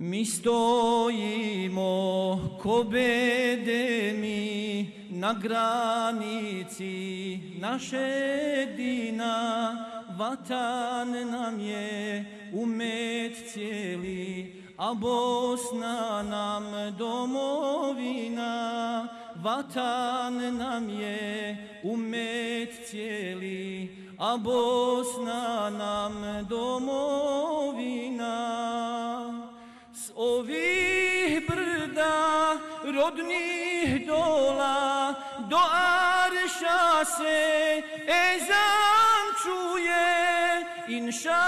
Mi stojimo ko bedemi na granici našeg dina, vatan nam je umet cijeli, a Bosna nam domovina. Vatan nam je umet cijeli, a Bosna nam domovina ovih brda rodnih dola do arša se ezan čuje. Inša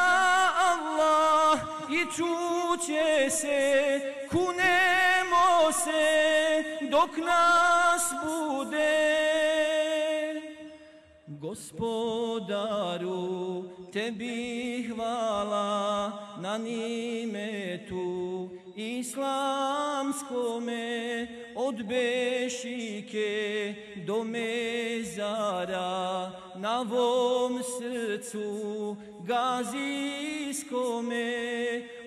Allah i čuće se kunemo se dok nas bude. Gospodaru, tebi hvala na nimetu islamskome od bešike do mezara na vom srcu gazijskome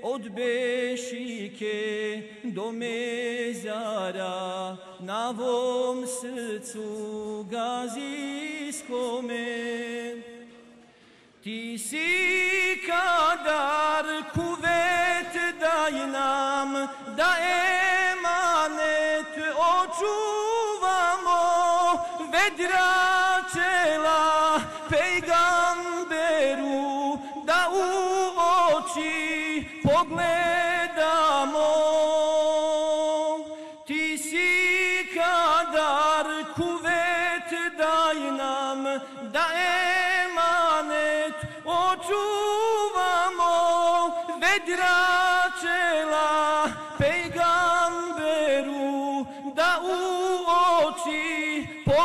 od bešike do mezara na vom srcu gazijskome. Ti si kadar kuće nam da emanet očuvamo vedra čela pejgamberu da u oči pogledamo. Ti si kadar kuvet daj nam da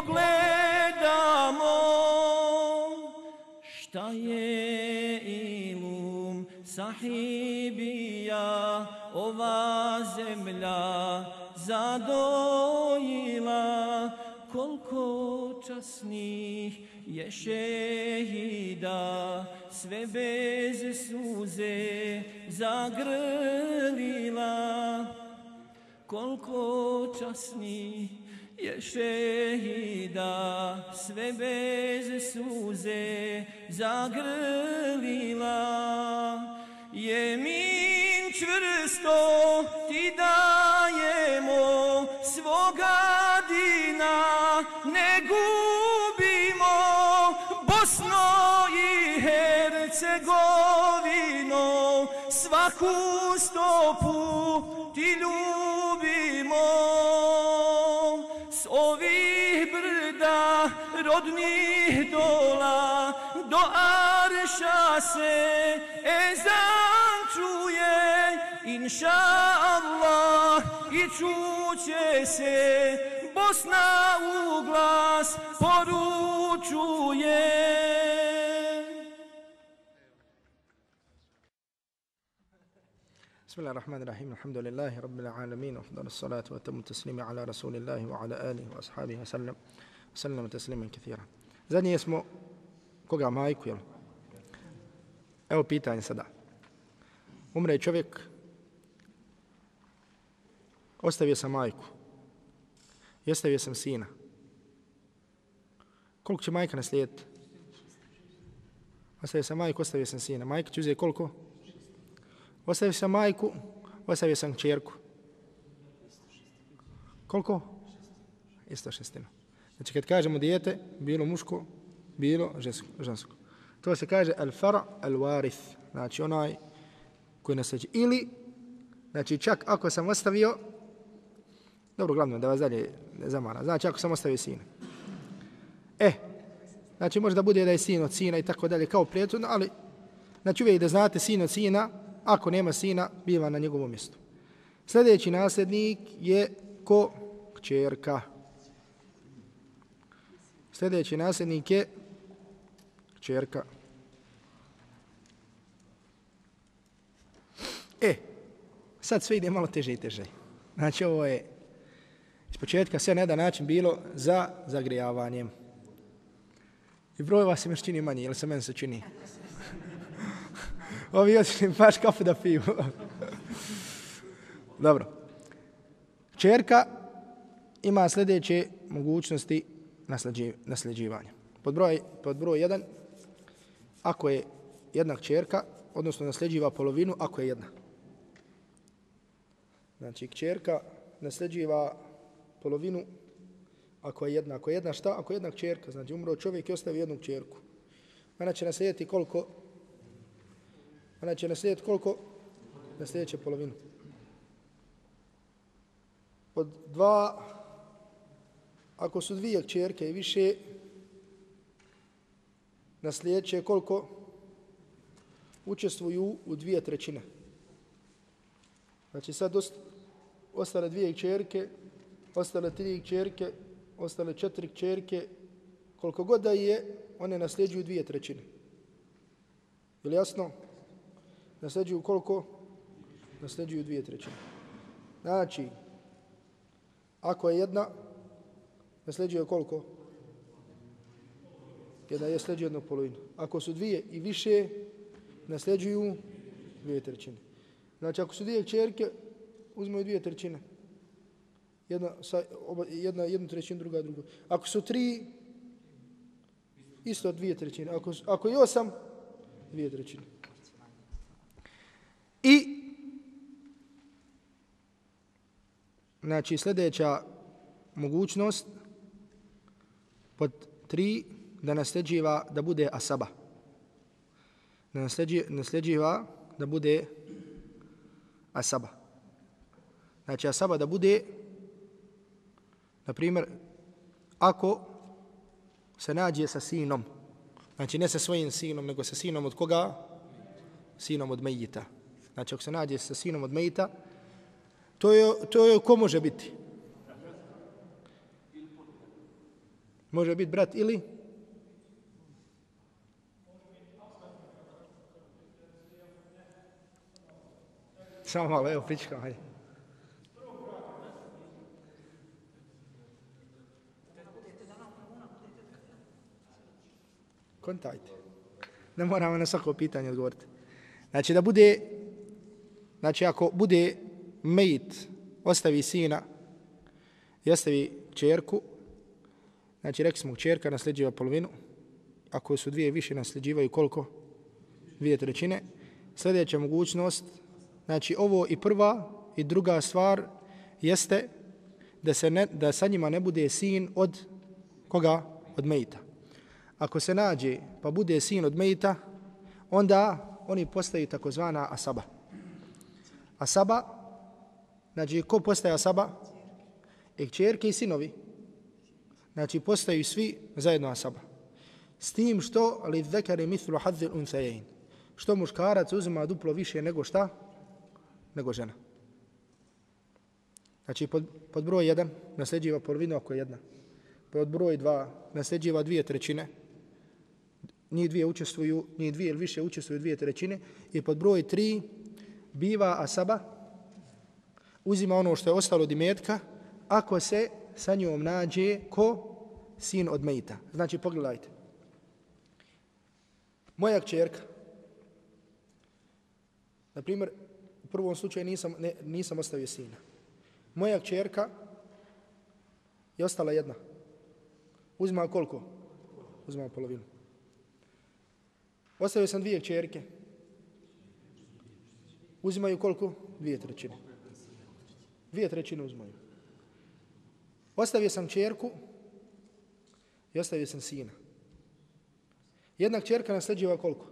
pogledamo šta je ilum sahibija ova zemlja zadojila. Koliko časnih je šehida sve bez suze zagrlila. Koliko časnih je šehida sve bez suze zagrlila. Jemin čvrsto ti dajemo svoga dina ne gubimo Bosno i Hercegovino svaku stopu brda rodnih dola do arša se ezan čuje inša Allah i čuće se Bosna u glas poručuje بسم الله الرحمن الرحيم. الحمد لله رب العالمين وأفضل الصلاة وتم التسليم على رسول الله وعلى آله وأصحابه وسلم. sallam taslima kathira. Zadnje smo koga majku, jel? Evo pitanje sada. Umre čovjek, ostavio sam majku, i ostavio sam sina. Koliko će majka naslijediti? Ostavio sam majku, ostavio sam sina. Majka će uzeti koliko? Ostavio sam majku, ostavio sam čerku. Koliko? Isto šestinu. Znači kad kažemo dijete, bilo muško, bilo žensko. To se kaže al fara al warith. Znači onaj koji nasljeđe. Ili, znači čak ako sam ostavio, dobro glavno da vas dalje ne zamara, znači ako sam ostavio sina. E, znači može da bude da je sin od sina i tako dalje kao prijatelj, ali znači uvijek da znate sin od sina, ako nema sina, biva na njegovom mjestu. Sljedeći nasljednik je ko kćerka. Sljedeći nasljednik je čerka. E, sad sve ide malo teže i teže. Znači ovo je iz početka sve na jedan način bilo za zagrijavanjem. I broj vas se još čini manji, ili se meni se čini? Ovi otišli baš kafu da piju. Dobro. Čerka ima sljedeće mogućnosti nasljeđivanja. Pod broj, pod broj jedan, ako je jedna kćerka, odnosno nasljeđiva polovinu, ako je jedna. Znači, kćerka nasljeđiva polovinu ako je jedna. Ako je jedna šta? Ako je jedna kćerka. Znači, umro čovjek i ostavi jednu kćerku. Ona će naslijediti koliko? Ona će naslijediti koliko? Naslijedit će polovinu. Pod dva, ako su dvije čerke i više, nasljedeće koliko? Učestvuju u dvije trećine. Znači sad ostale dvije čerke, ostale tri čerke, ostale četiri čerke, koliko god da je, one nasljeđuju dvije trećine. Je li jasno? Nasljeđuju koliko? Nasljeđuju dvije trećine. Znači, ako je jedna, nasljeđuje koliko? Jedna je sljeđuje jednu polovinu. Ako su dvije i više, nasljeđuju dvije trećine. Znači, ako su dvije čerke, uzmeju dvije trećine. Jedna, sa, oba, jedna jednu trećinu, druga drugu. Ako su tri, isto dvije trećine. Ako, ako je osam, dvije trećine. I znači sljedeća mogućnost pod tri da nasljeđiva da bude asaba. Da nasljeđiva da bude asaba. Znači asaba da bude na primjer ako se nađe sa sinom znači ne sa svojim sinom nego sa sinom od koga? Sinom od Mejita. Znači ako se nađe sa sinom od Mejita to je, to je ko može biti? Može biti brat ili? Samo malo, evo, pričekam, hajde. Kontajte. Ne moramo na svako pitanje odgovoriti. Znači da bude, znači ako bude mejit, ostavi sina i ostavi čerku, znači rekli smo čerka nasljeđiva polovinu, ako su dvije više nasljeđivaju koliko? Dvije trećine. Sljedeća mogućnost, Znači ovo i prva i druga stvar jeste da se ne, da sa njima ne bude sin od koga? Od mejta. Ako se nađe pa bude sin od mejta, onda oni postaju takozvana asaba. Asaba, znači ko postaje asaba? E, I čerke i sinovi. Znači postaju svi zajedno asaba. S tim što li zekari mithlu hadzil unthajin. Što muškarac uzima duplo više nego šta? nego žena. Znači, pod, pod broj 1 nasljeđiva polovinu ako je jedna. Pod broj 2 nasljeđiva dvije trećine. Njih dvije učestvuju, njih dvije ili više učestvuju dvije trećine. I pod broj 3 biva asaba, uzima ono što je ostalo od imetka, ako se sa njom nađe ko sin od Mejita. Znači, pogledajte. Moja kćerka, na primjer, u prvom slučaju nisam, ne, nisam ostavio sina. Moja kćerka je ostala jedna. Uzima koliko? Uzima polovinu. Ostavio sam dvije kćerke. Uzimaju koliko? Dvije trećine. Dvije trećine uzmaju. Ostavio sam čerku i ostavio sam sina. Jedna čerka nasljeđiva koliko?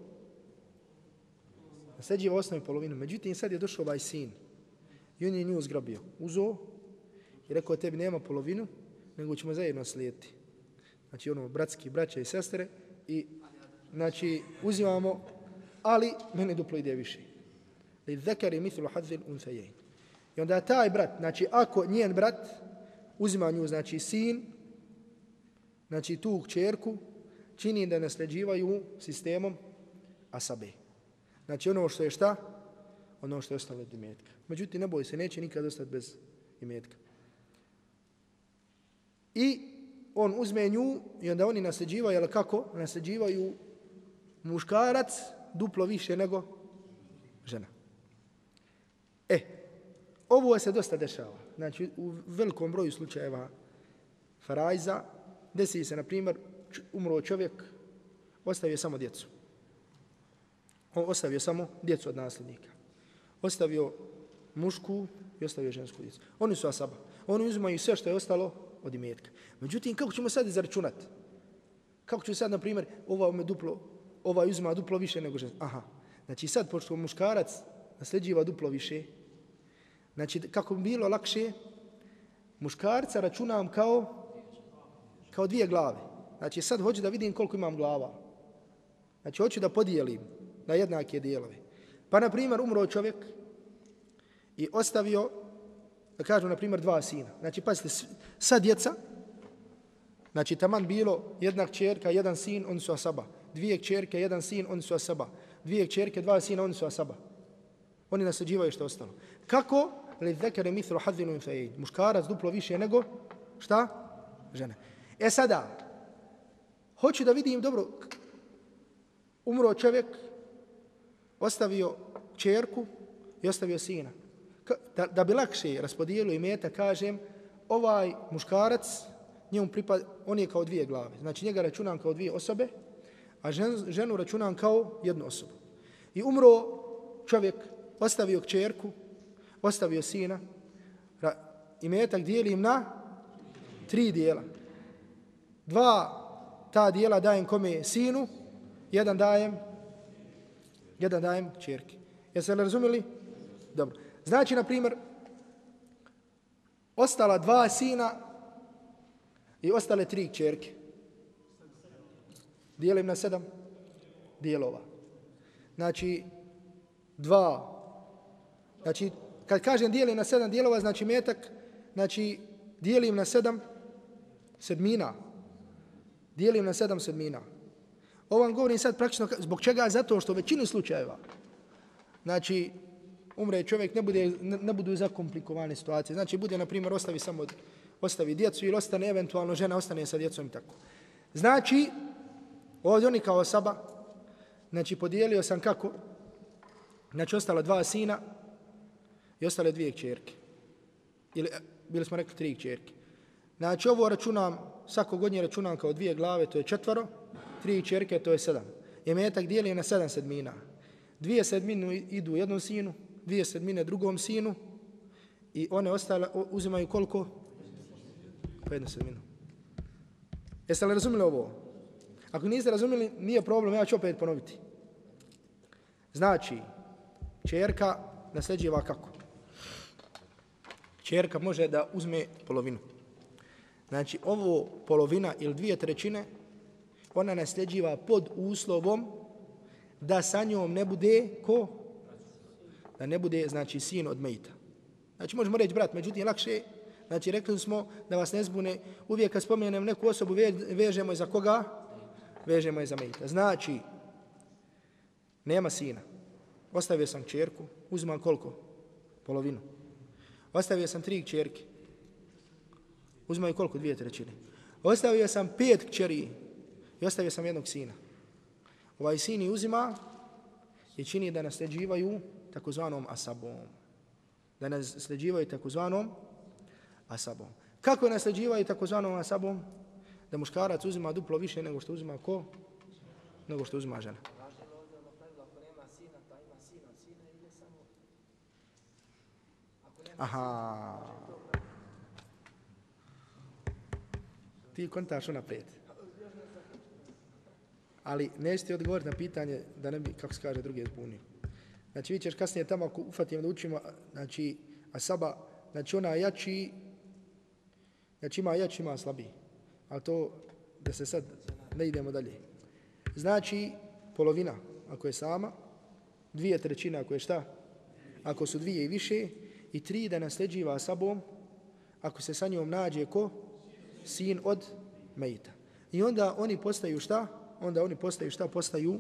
Nasljeđiva osnovi polovinu. Međutim, sad je došao ovaj sin. I on je nju zgrabio. Uzo i rekao, tebi nema polovinu, nego ćemo zajedno slijediti. Znači, ono, bratski, braća i sestre. I, znači, uzimamo, ali mene duplo ide više. Li zekari mithlu hadzil unthajajn. I onda taj brat, znači, ako njen brat uzima nju, znači, sin, znači, tu čerku, čini da nasljeđivaju sistemom asabe. Znači ono što je šta? Ono što je ostalo od imetka. Međutim, ne boj se, neće nikad ostati bez imetka. I on uzme nju i onda oni nasljeđivaju, ali kako? Nasljeđivaju muškarac duplo više nego žena. E, ovo se dosta dešava. Znači, u velikom broju slučajeva farajza, desi se, na primjer, umro čovjek, ostavio samo djecu. On ostavio samo djecu od nasljednika. Ostavio mušku i ostavio žensku djecu. Oni su asaba. Oni uzimaju sve što je ostalo od imetka. Međutim, kako ćemo sad izračunati? Kako ću sad, na primjer, ova me duplo, ova uzima duplo više nego ženska? Aha. Znači sad, pošto muškarac nasljeđiva duplo više, znači kako bi bilo lakše, muškarca računam kao, kao dvije glave. Znači sad hoću da vidim koliko imam glava. Znači hoću da podijelim na jednake dijelove. Pa, na primjer, umro čovjek i ostavio, da kažem, na primjer, dva sina. Znači, pazite, sad djeca, znači, taman bilo jedna čerka, jedan sin, oni su asaba. Dvije čerke, jedan sin, oni su asaba. Dvije čerke, dva sina, oni su asaba. Oni nasljeđivaju što ostalo. Kako? Li zekere mithru hazinu im fejid. Muškarac duplo više nego, šta? Žene. E sada, hoću da vidim, dobro, umro čovjek, ostavio čerku i ostavio sina. Da, da bi lakše raspodijelio i meta, kažem, ovaj muškarac, njemu pripada, on je kao dvije glave. Znači njega računam kao dvije osobe, a žen, ženu računam kao jednu osobu. I umro čovjek, ostavio čerku, ostavio sina, i metak dijelim na tri dijela. Dva ta dijela dajem kome sinu, jedan dajem jedan dajem čerke. Jeste li razumeli? Dobro. Znači, na primjer, ostala dva sina i ostale tri čerke. Dijelim na sedam dijelova. Znači, dva. Znači, kad kažem dijelim na sedam dijelova, znači metak, znači dijelim na sedam sedmina. Dijelim na sedam sedmina. Ovo vam govorim sad praktično zbog čega? Zato što u većini slučajeva, znači, umre čovjek, ne, bude, ne, ne budu zakomplikovane situacije. Znači, bude, na primjer, ostavi samo ostavi djecu ili ostane eventualno žena, ostane sa djecom i tako. Znači, ovdje oni kao osoba, znači, podijelio sam kako, znači, ostalo dva sina i ostale dvije čerke. Ili, bili smo rekli tri čerke. Znači, ovo računam, svako godine računam kao dvije glave, to je četvaro, tri čerke, to je sedam. I metak dijeli na sedam sedmina. Dvije sedmine idu jednom sinu, dvije sedmine drugom sinu i one ostale uzimaju koliko? Po jednu sedminu. Jeste li razumili ovo? Ako niste razumili, nije problem, ja ću opet ponoviti. Znači, čerka nasljeđiva kako? Čerka može da uzme polovinu. Znači, ovo polovina ili dvije trećine ona nasljeđiva pod uslovom da sa njom ne bude ko? Da ne bude, znači, sin od mejta. Znači, možemo reći, brat, međutim, lakše, znači, rekli smo da vas ne zbune, uvijek kad spomenem neku osobu, vežemo je za koga? Vežemo je za mejta. Znači, nema sina. Ostavio sam čerku, uzimam koliko? Polovinu. Ostavio sam tri kćerke. Uzmaju koliko? Dvije trećine. Ostavio sam pet kćeri I ostavio sam jednog sina. Ovaj sin uzima i čini da nasljeđivaju takozvanom asabom. Da nasljeđivaju takozvanom asabom. Kako nasljeđivaju takozvanom asabom? Da muškarac uzima duplo više nego što uzima ko? Nego što uzima žena. Aha. Ti kontaš unaprijed ali neće ti odgovoriti na pitanje da ne bi, kako se kaže, druge zbunio. Znači, vi ćeš kasnije tamo ako ufatimo da učimo, znači, Asaba, znači ona jači, znači ima jači, ima slabiji. Ali to, da se sad ne idemo dalje. Znači, polovina, ako je sama, dvije trećine, ako je šta? Ako su dvije i više, i tri da nasljeđiva sabom, ako se sa njom nađe ko? Sin od Mejita. I onda oni postaju šta? onda oni postaju šta postaju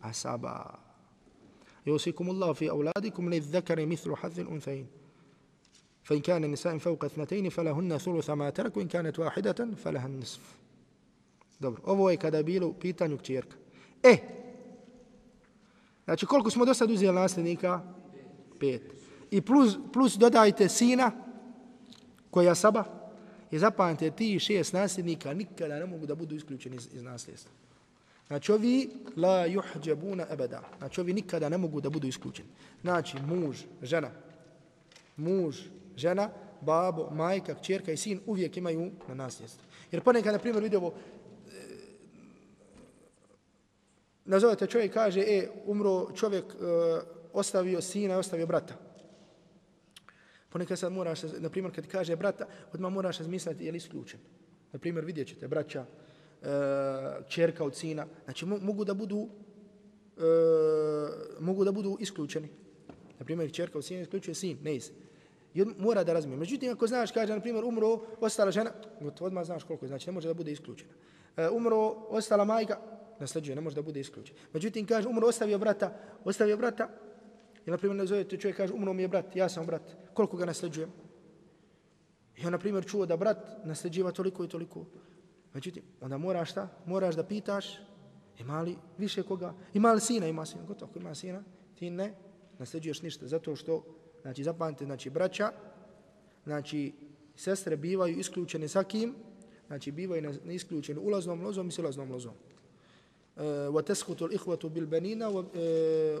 asaba. يوصيكم الله في أولادكم للذكر مثل حظ الأنثيين فإن كان النساء فوق اثنتين فلهن ثلث ما ترك وإن كانت واحدة فلها النصف Dobro, ovo je kada bilo u pitanju kćerka. E, znači koliko smo do sad uzeli nasljednika? Pet. i plus, plus dodajte sina koja saba i zapamte ti šest nasljednika nikada ne mogu da budu isključeni iz, iz nasljedstva. Znači ovi la juhđebuna ebeda. Znači ovi nikada ne mogu da budu isključeni. Znači muž, žena, muž, žena, babo, majka, kćerka i sin uvijek imaju na nasljedstvo. Jer ponekad, na primjer, vidio ovo, e, nazovete čovjek kaže, e, umro čovjek, e, ostavio sina i ostavio brata. Ponekad sad moraš, na primjer, kad kaže brata, odmah moraš razmisliti je li isključen. Na primjer, vidjet ćete, braća, e, čerka od sina, znači mogu da budu e, mogu da budu isključeni. Na primjer, čerka od sina isključuje sin, ne iz. I mora da razmije. Međutim, ako znaš, kaže, na primjer, umro, ostala žena, gotovo odmah znaš koliko je, znači ne može da bude isključena. E, umro, ostala majka, nasljeđuje, ne može da bude isključena. Međutim, kaže, umro, ostavio brata, ostavio brata, i na primjer, ne zove, čovjek kaže, umro mi je brat, ja sam brat, koliko ga nasljeđujem? I on, na primjer, čuo da brat nasljeđiva toliko i toliko. Međutim, onda moraš šta? Moraš da pitaš, ima li više koga? Ima li sina? Ima sina. Gotovo, ako ima sina, ti ne nasljeđuješ ništa. Zato što, znači, zapamte, znači, braća, znači, sestre bivaju isključene sa kim? Znači, bivaju isključene ulaznom lozom i silaznom lozom. وتسقط الإخوة بالبنين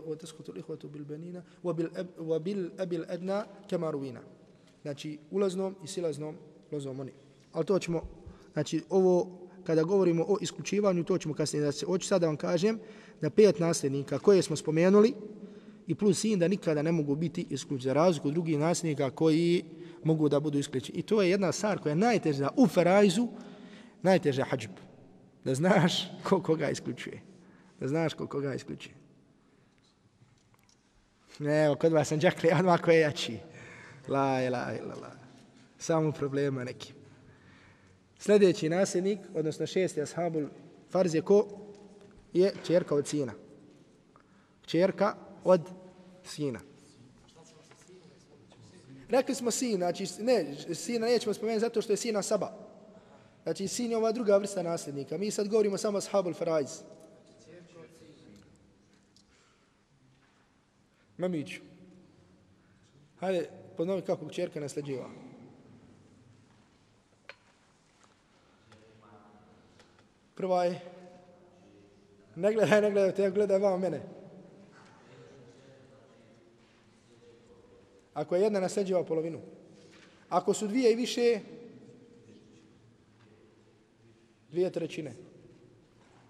وتسقط الإخوة بالبنين وبالأب الأدنى كما روينا znači ulaznom i silaznom lozom oni. Ali to ćemo Znači, ovo, kada govorimo o isključivanju, to ćemo kasnije da se oči. Sada vam kažem da pet nasljednika koje smo spomenuli i plus sin da nikada ne mogu biti isključeni za razliku drugih nasljednika koji mogu da budu isključeni. I to je jedna stvar koja je najteža u Ferajzu, najteža hađb. Da znaš ko koga isključuje. Da znaš ko koga isključuje. Ne, Evo, kod vas sam džakli, odmah ko je jači. La, la, la, la. Samo problema neki. Sljedeći nasljednik, odnosno šesti ashabul farz je ko? Je čerka od sina. Čerka od sina. Rekli smo sin, znači ne, sina nećemo spomenuti zato što je sina saba. Znači sin je ova druga vrsta nasljednika. Mi sad govorimo samo ashabul farajz. Mamiću. Hajde, podnovi kako čerka nasljeđiva. Prva je, ne gledaj, ne gledaj te, gledaj vam mene. Ako je jedna nasljeđiva polovinu. Ako su dvije i više, dvije trećine.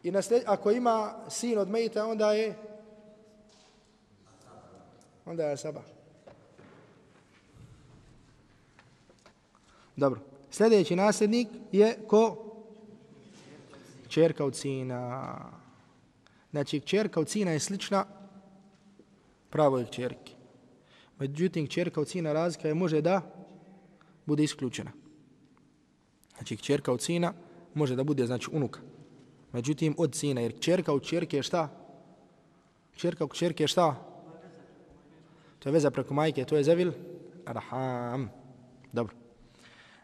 I nasljeđ, ako ima sin od Mejita, onda je onda je Saba. Dobro. Sljedeći nasljednik je ko? čerka od sina. Znači, čerka od sina je slična pravoj čerki. Međutim, čerka od sina razlika je može da bude isključena. Znači, čerka od sina može da bude, znači, unuka. Međutim, od sina, jer čerka u čerke je šta? Čerka u čerke je šta? To je veza preko majke, to je zavil? Arham. Dobro.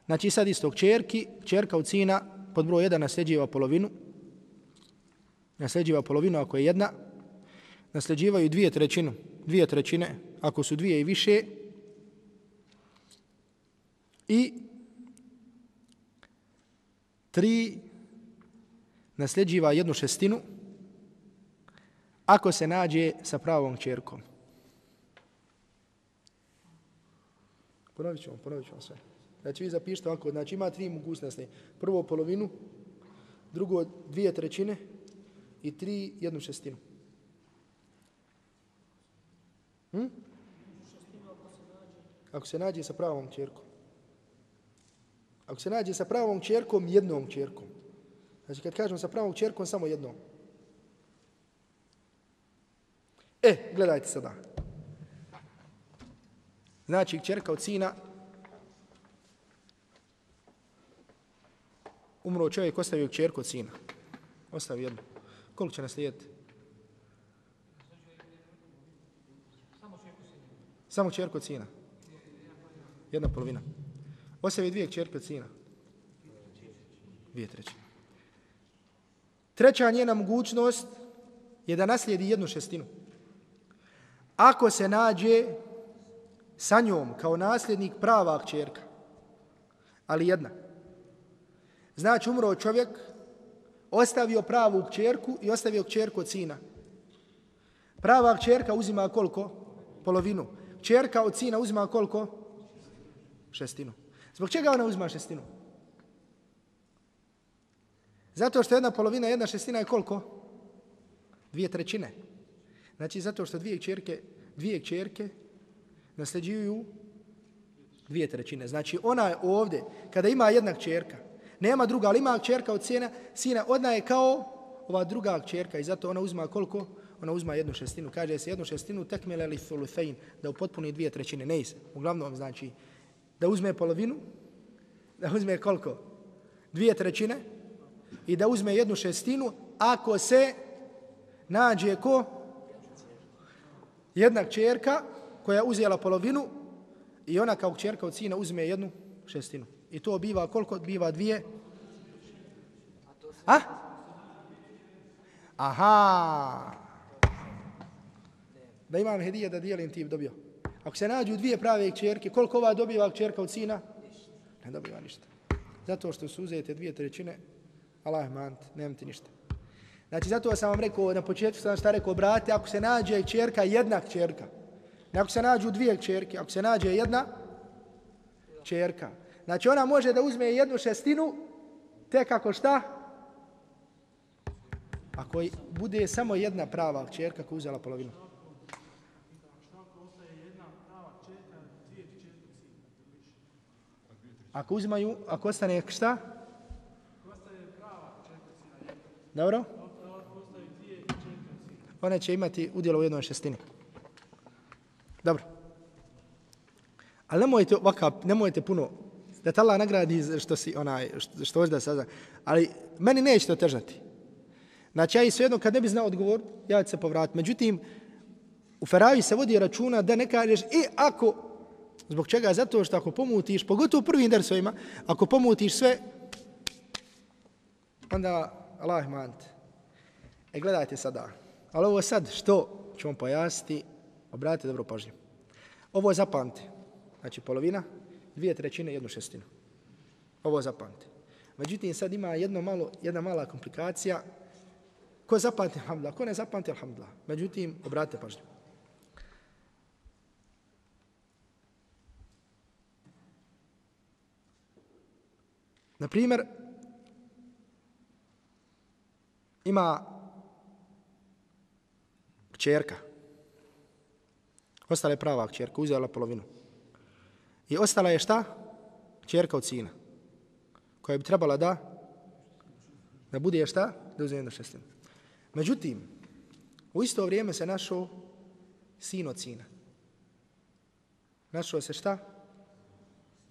Znači, sad istog čerki, čerka od sina pod broj 1 nasljeđiva polovinu, nasljeđiva polovinu ako je jedna, nasljeđivaju dvije trećinu, dvije trećine, ako su dvije i više, i tri nasljeđiva jednu šestinu, ako se nađe sa pravom čerkom. Ponovit ću vam, ponovit ću vam sve. Znači vi zapišite ovako, znači ima tri mogućnosti. Prvo polovinu, drugo dvije trećine i tri jednu šestinu. Hm? Ako se nađe sa pravom čerkom. Ako se nađe sa pravom čerkom, jednom čerkom. Znači kad kažem sa pravom čerkom, samo jednom. E, gledajte sada. Znači, čerka od sina umro čovjek, ostavio čerku od sina. Ostavio jednu. Koliko će naslijediti? Samo čerku od sina. Jedna polovina. Ostavio dvije čerke od sina. Dvije treće. Treća njena mogućnost je da naslijedi jednu šestinu. Ako se nađe sa njom kao nasljednik prava čerka, ali jedna. Znači umro čovjek, ostavio pravu kćerku i ostavio kćerku od sina. Prava kćerka uzima koliko? Polovinu. Kćerka od sina uzima koliko? Šestinu. Zbog čega ona uzima šestinu? Zato što jedna polovina, jedna šestina je koliko? Dvije trećine. Znači zato što dvije čerke, dvije čerke nasljeđuju dvije trećine. Znači ona je ovdje, kada ima jedna čerka, nema druga, ali ima čerka od sina, sina, ona je kao ova druga čerka i zato ona uzma koliko? Ona uzma jednu šestinu. Kaže se jednu šestinu tekmele li thulufein, da upotpuni dvije trećine. Ne is. Uglavnom znači da uzme polovinu, da uzme koliko? Dvije trećine i da uzme jednu šestinu ako se nađe ko? Jedna čerka koja uzela polovinu i ona kao čerka od sina uzme jednu šestinu. I to biva koliko? Biva dvije? A? Aha! Da imam hedije da dijelim ti dobio. Ako se nađu dvije prave kćerke, koliko ova dobiva kćerka od sina? Ne dobiva ništa. Zato što su uzete dvije trećine, Allah mant, nemam ti ništa. Znači, zato sam vam rekao, na početku sam šta rekao, brate, ako se nađe kćerka, jedna kćerka. Ako se nađu dvije kćerke, ako se nađe jedna kćerka. Znači, ona može da uzme jednu šestinu, tek kako šta? Ako bude samo jedna prava kćerka koja uzela polovinu. Ako uzimaju, ako ostane šta? Dobro? One će imati udjela u jednoj šestini. Dobro. Ali nemojte ovakav, nemojte puno, da te Allah nagradi što si onaj, što, što hoće da sada. Ali meni neće to težati. Znači ja i svejedno kad ne bi znao odgovor, ja ću se povratiti. Međutim, u Feravi se vodi računa da ne kažeš, i e, ako, zbog čega? Zato što ako pomutiš, pogotovo u prvim dersovima, ako pomutiš sve, onda Allah mant. E gledajte sada. Ali ovo sad što ću vam pojasniti, obratite dobro pažnju. Ovo zapamte. Znači polovina, dvije trećine, jednu šestinu. Ovo zapamte. Međutim, sad ima jedno malo, jedna mala komplikacija. Ko zapamte, alhamdulillah. Ko ne zapamte, alhamdulillah. Međutim, obratite pažnju. Na primjer, ima čerka. Ostala je prava čerka, uzela polovinu. I ostala je šta? Čerka od sina. Koja bi trebala da da bude šta? Da uzme jednu šestinu. Međutim, u isto vrijeme se našao sin od sina. Našao se šta?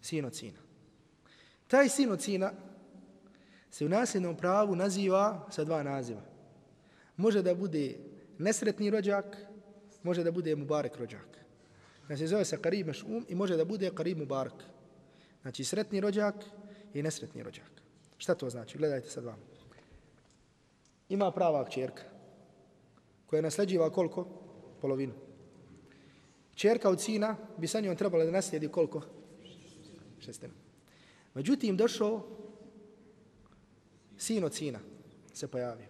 Sin od sina. Taj sin od sina se u nasljednom pravu naziva sa dva naziva. Može da bude nesretni rođak, može da bude mubarek rođak. Znači zove se Karib Mešum i može da bude Karib Mubarek. Znači sretni rođak i nesretni rođak. Šta to znači? Gledajte sad vam. Ima prava čerka koja nasljeđiva koliko? Polovinu. Čerka od sina bi sa njom trebala da naslijedi koliko? Šestinu. Međutim, došao sin od sina se pojavio.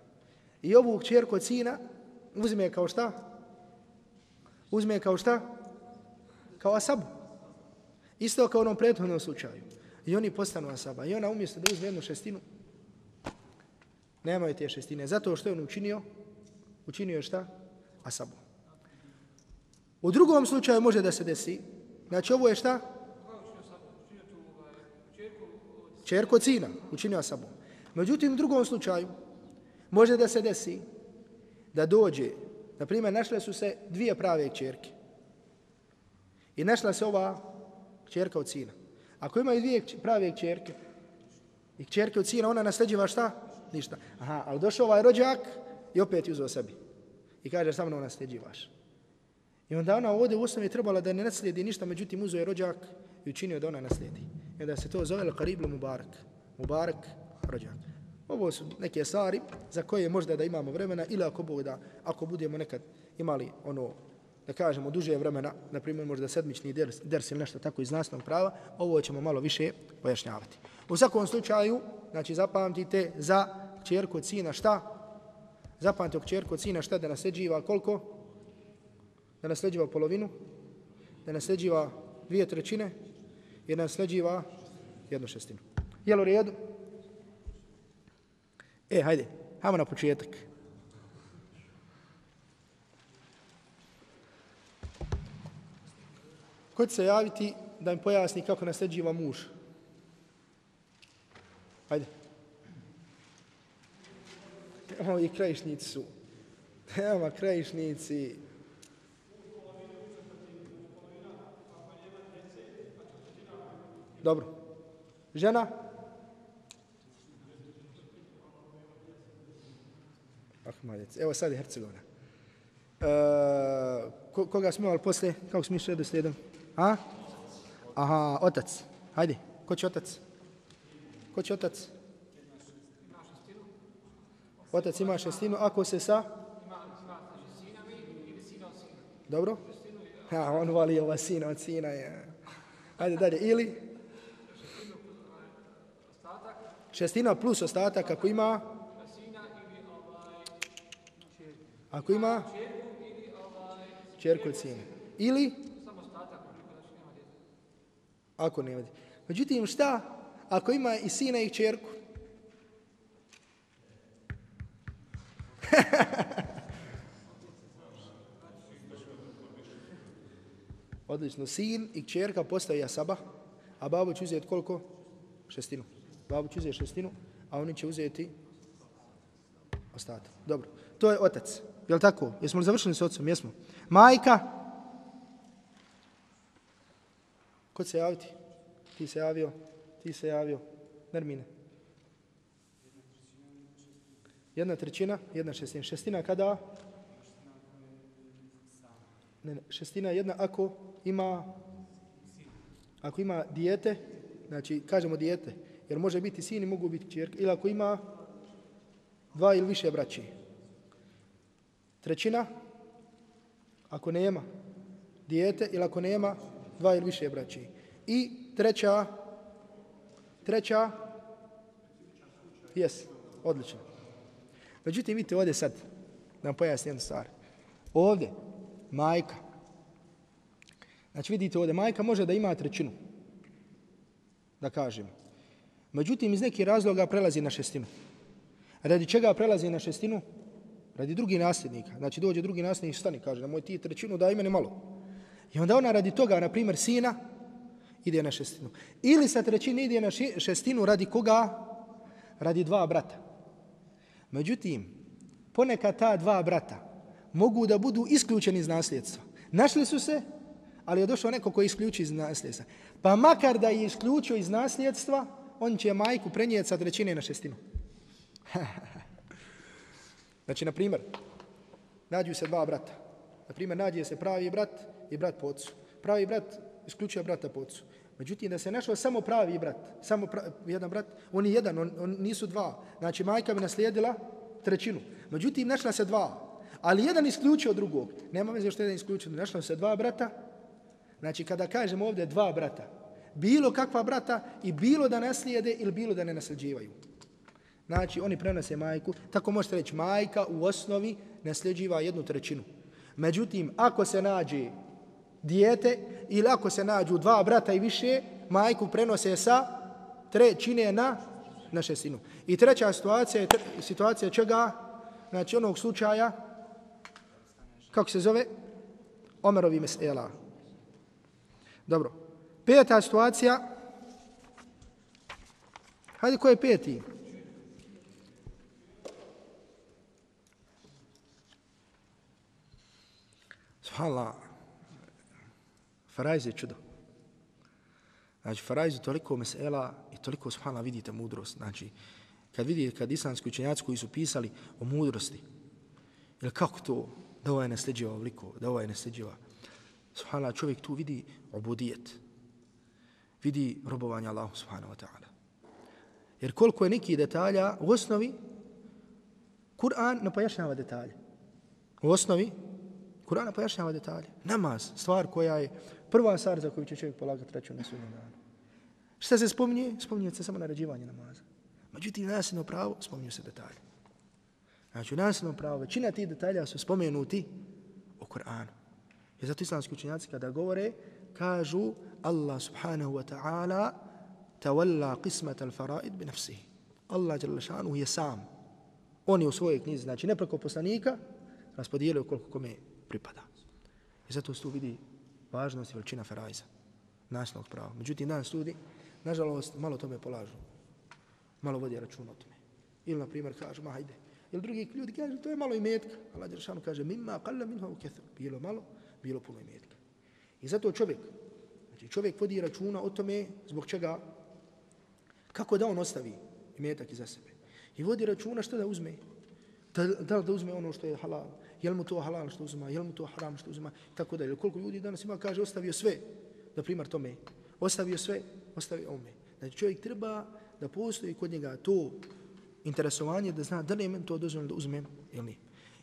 I ovu čerku od sina uzme kao šta? Uzme kao šta? Kao asabu. Isto kao u onom prethodnom slučaju. I oni postanu asaba. I ona umjesto da uzme jednu šestinu, nemaju te šestine. Zato što je on učinio? Učinio je šta? Asabu. U drugom slučaju može da se desi. Znači ovo je šta? Čerko cina. Učinio sabom. Međutim, u drugom slučaju može da se desi da dođe, na primjer, našle su se dvije prave čerke. I našla se ova čerka od sina. Ako imaju dvije prave čerke i čerke od sina, ona nasljeđiva šta? Ništa. Aha, ali došao ovaj rođak i opet je sebi. I kaže, sa mnom nasljeđivaš. I onda ona ovdje u osnovi trebala da ne naslijedi ništa, međutim uzeo je rođak i učinio da ona naslijedi. I da se to zove Al-Qarib Mubarak. Mubarak, rođak. Ovo su neke stvari za koje možda da imamo vremena ili ako Bog da, ako budemo nekad imali ono da kažemo duže vremena, na primjer možda sedmični ders, ders ili nešto tako iz nastavnog prava, ovo ćemo malo više pojašnjavati. U svakom slučaju, znači zapamtite za čerku cina sina šta? Zapamtite čerku cina sina šta da nasljeđiva koliko? Da nasljeđiva polovinu? Da nasljeđiva dvije trećine? I nasljeđiva jednu šestinu. Jel u redu? E, hajde, hajmo na početak. Ko će se javiti da im pojasni kako nasljeđiva muž? Hajde. Evo i krajišnici su. Evo krajišnici. Dobro. Žena? Ahmadec. Evo sad je Hercegovina. E, koga smo imali posle? Kako smo išli redoslijedom? A? Aha, otac. Hajde, ko će otac? Ko će otac? Otac ima šestinu, ako se sa? Dobro? Ha, on voli ova sina od sina. Je. Hajde dalje, ili? Šestina plus ostatak, ako ima? Ako ima? Čerku ili sina. Ili? Ako nema vodi. Međutim, šta ako ima i sina i čerku? Odlično. Sin i čerka postaje asaba, a babo će uzeti koliko? Šestinu. Babu će uzeti šestinu, a oni će uzeti ostatak. Dobro. To je otac. Je li tako? Jesmo li završili s otcom? Jesmo. Majka, Ko se javiti? Ti se javio, ti se javio. Nermine. Jedna trećina, jedna šestina. Šestina kada? Ne, ne, šestina jedna ako ima ako ima dijete, znači kažemo dijete, jer može biti sin i mogu biti čerka, ili ako ima dva ili više braći. Trećina, ako nema dijete, ili ako nema dva ili više braći. I treća, treća, jes, odlično. Međutim, vidite ovdje sad, da vam pojasnim jednu stvar. Ovdje, majka, znači vidite ovdje, majka može da ima trećinu, da kažem. Međutim, iz nekih razloga prelazi na šestinu. Radi čega prelazi na šestinu? Radi drugi nasljednika. Znači dođe drugi nasljednik i stani, kaže, na moj ti trećinu, daj mene malo. I onda ona radi toga, na primjer, sina, ide na šestinu. Ili sa trećine ide na šestinu radi koga? Radi dva brata. Međutim, ponekad ta dva brata mogu da budu isključeni iz nasljedstva. Našli su se, ali je došao neko koji isključi iz nasljedstva. Pa makar da je isključio iz nasljedstva, on će majku prenijeti sa trećine na šestinu. znači, na primjer, nađu se dva brata. Na primjer, nađe se pravi brat i brat po ocu. Pravi brat isključuje brata po ocu. Međutim, da se našao samo pravi brat, samo pra, jedan brat, on je jedan, on, on nisu dva. Znači, majka bi naslijedila trećinu. Međutim, našla se dva. Ali jedan isključio drugog. Nema veze što jedan isključio. Našla se dva brata. Znači, kada kažemo ovdje dva brata, bilo kakva brata i bilo da naslijede ili bilo da ne nasljeđivaju. Znači, oni prenose majku. Tako možete reći, majka u osnovi nasljeđiva jednu trećinu. Međutim, ako se nađe dijete ili ako se nađu dva brata i više, majku prenose sa trećine na, na šestinu. I treća situacija je situacija čega? Znači onog slučaja, kako se zove? Omerovi mesela. Dobro. Peta situacija. Hajde, ko je peti? Subhanallah. Farajz je čudo. Znači, Farajz je toliko mesela i toliko, subhanallah, vidite mudrost. Znači, kad vidite, kad islamski učenjaci koji su pisali o mudrosti, ili kako to, da ovaj je nasljeđiva obliku, da ovaj je nasljeđiva. Subhanallah, čovjek tu vidi obudijet. Vidi robovanje Allahu, subhanahu wa ta'ala. Jer koliko je neki detalja, u osnovi, Kur'an ne pojašnjava detalje. U osnovi, Kur'an pojašnjava detalje. Namaz, stvar koja je prva stvar za koju će čovjek polagati račun na sudnjem danu. Šta se spominje? Spominje se samo naređivanje namaza. Međutim, nasljedno pravo spominju se detalje. Znači, u nasilnom pravu većina tih detalja su spomenuti u Kur'anu. Jer zato islamski učenjaci kada govore, kažu Allah subhanahu wa ta'ala tawalla qismat al-fara'id bi nafsihi. Allah jalla šanu je sam. On je u svojoj knjizi, znači ne preko poslanika, raspodijelio koliko kome pripada. I zato se tu vidi važnost i veličina farajza, nasnog prava. Međutim, danas ljudi, nažalost, malo tome polažu. Malo vodi račun o tome. Ili, na primjer, kažu, ma hajde. Ili drugi ljudi kažu, to je malo imetka. Allah Đeršanu kaže, mimma qalla minha u kethu. Bilo malo, bilo puno imetka. I zato čovjek, znači čovjek vodi računa o tome zbog čega, kako da on ostavi imetak iza sebe. I vodi računa što da uzme. Da, da, da uzme ono što je halal. jel mu to halal što uzima, jel mu to haram što uzima, tako da. Koliko ljudi danas ima, kaže, ostavio sve, da primar tome. Ostavio sve, ostavio ome. Znači čovjek treba da postoji kod njega to interesovanje da zna da li je to dozvoljeno da uzmem ili ne.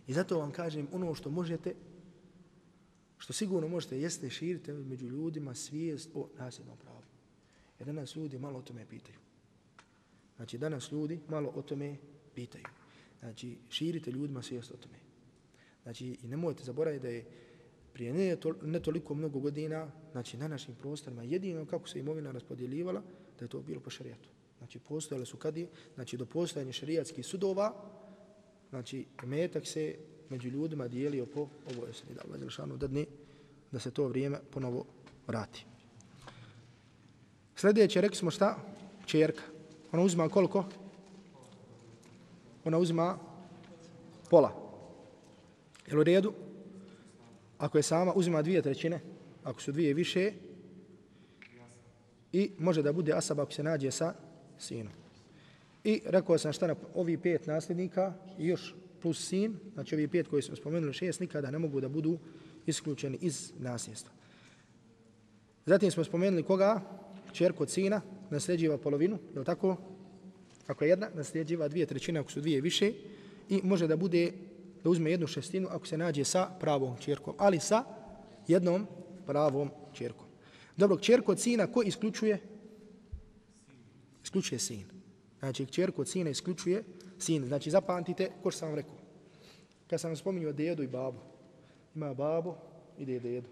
I zato vam kažem ono što možete, što sigurno možete jeste širite među ljudima svijest o nasljednom pravu. Jer danas ljudi malo o tome pitaju. Znači danas ljudi malo o tome pitaju. Znači širite ljudima svijest o tome. Znači i nemojte zaboraviti da je prije ne, to, ne toliko mnogo godina, znači na našim prostorima jedino kako se imovina raspodjelivala, da je to bilo po šarijatu. Znači postojale su kad je, znači do postojanja šarijatskih sudova, znači metak se među ljudima dijelio po ovoj osnovi. Da Allah Đelšanu dadne da se to vrijeme ponovo vrati. Sljedeće, rekli smo šta? Čerka. Ona uzima koliko? Ona uzima pola. Jel u redu? Ako je sama, uzima dvije trećine. Ako su dvije više. I može da bude asab ako se nađe sa sinom. I rekao sam šta na ovi pet nasljednika i još plus sin, znači ovi pet koji smo spomenuli šest, nikada ne mogu da budu isključeni iz nasljedstva. Zatim smo spomenuli koga? Čerko od sina nasljeđiva polovinu, je li tako? Ako je jedna, nasljeđiva dvije trećine, ako su dvije više, i može da bude, da uzme jednu šestinu ako se nađe sa pravom čerkom, ali sa jednom pravom čerkom. Dobro, čerko od sina, ko isključuje? Isključuje sin. Znači, čerko od sina isključuje sin. Znači, zapamtite, ko što sam vam rekao. Kad sam spominio dedu i babu, ima babo, ide dedu.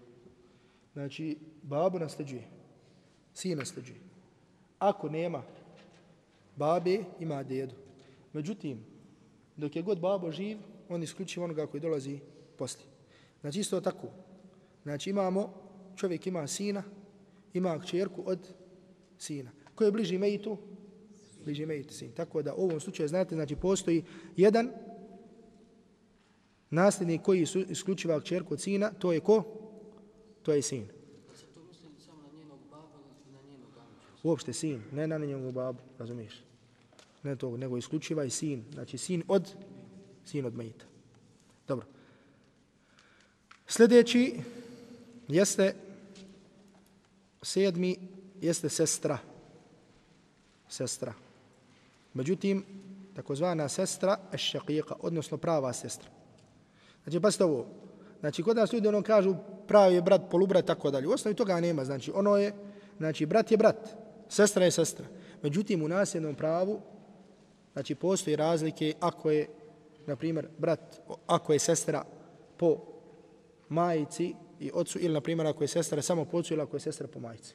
Znači, babu nasljeđuje, sin nasljeđuje. Ako nema babe, ima dedu. Međutim, dok je god babo živ, on isključivo onoga koji dolazi poslije. Znači, isto tako. Znači, imamo, čovjek ima sina, ima kćerku od sina. Ko je bliži mejitu? Bliži sin. Tako da u ovom slučaju, znate, znači, postoji jedan nasljednik koji su isključiva čerku od sina, to je ko? To je sin. Uopšte sin, ne na njegovu babu, razumiješ? Ne to, nego isključiva i sin. Znači sin od, sin od Mejita. Dobro. Sljedeći jeste sedmi, jeste sestra. Sestra. Međutim, takozvana sestra, eššakijeka, odnosno prava sestra. Znači, pa ovo. Znači, kod nas ljudi ono kažu pravi je brat, polubrat, tako dalje. U osnovi toga nema. Znači, ono je, znači, brat je brat, sestra je sestra. Međutim, u nasljednom pravu, znači, postoji razlike ako je, na primjer, brat, ako je sestra po majici i ocu, ili, na primjer, ako je sestra samo po ocu, ili ako je sestra po majici.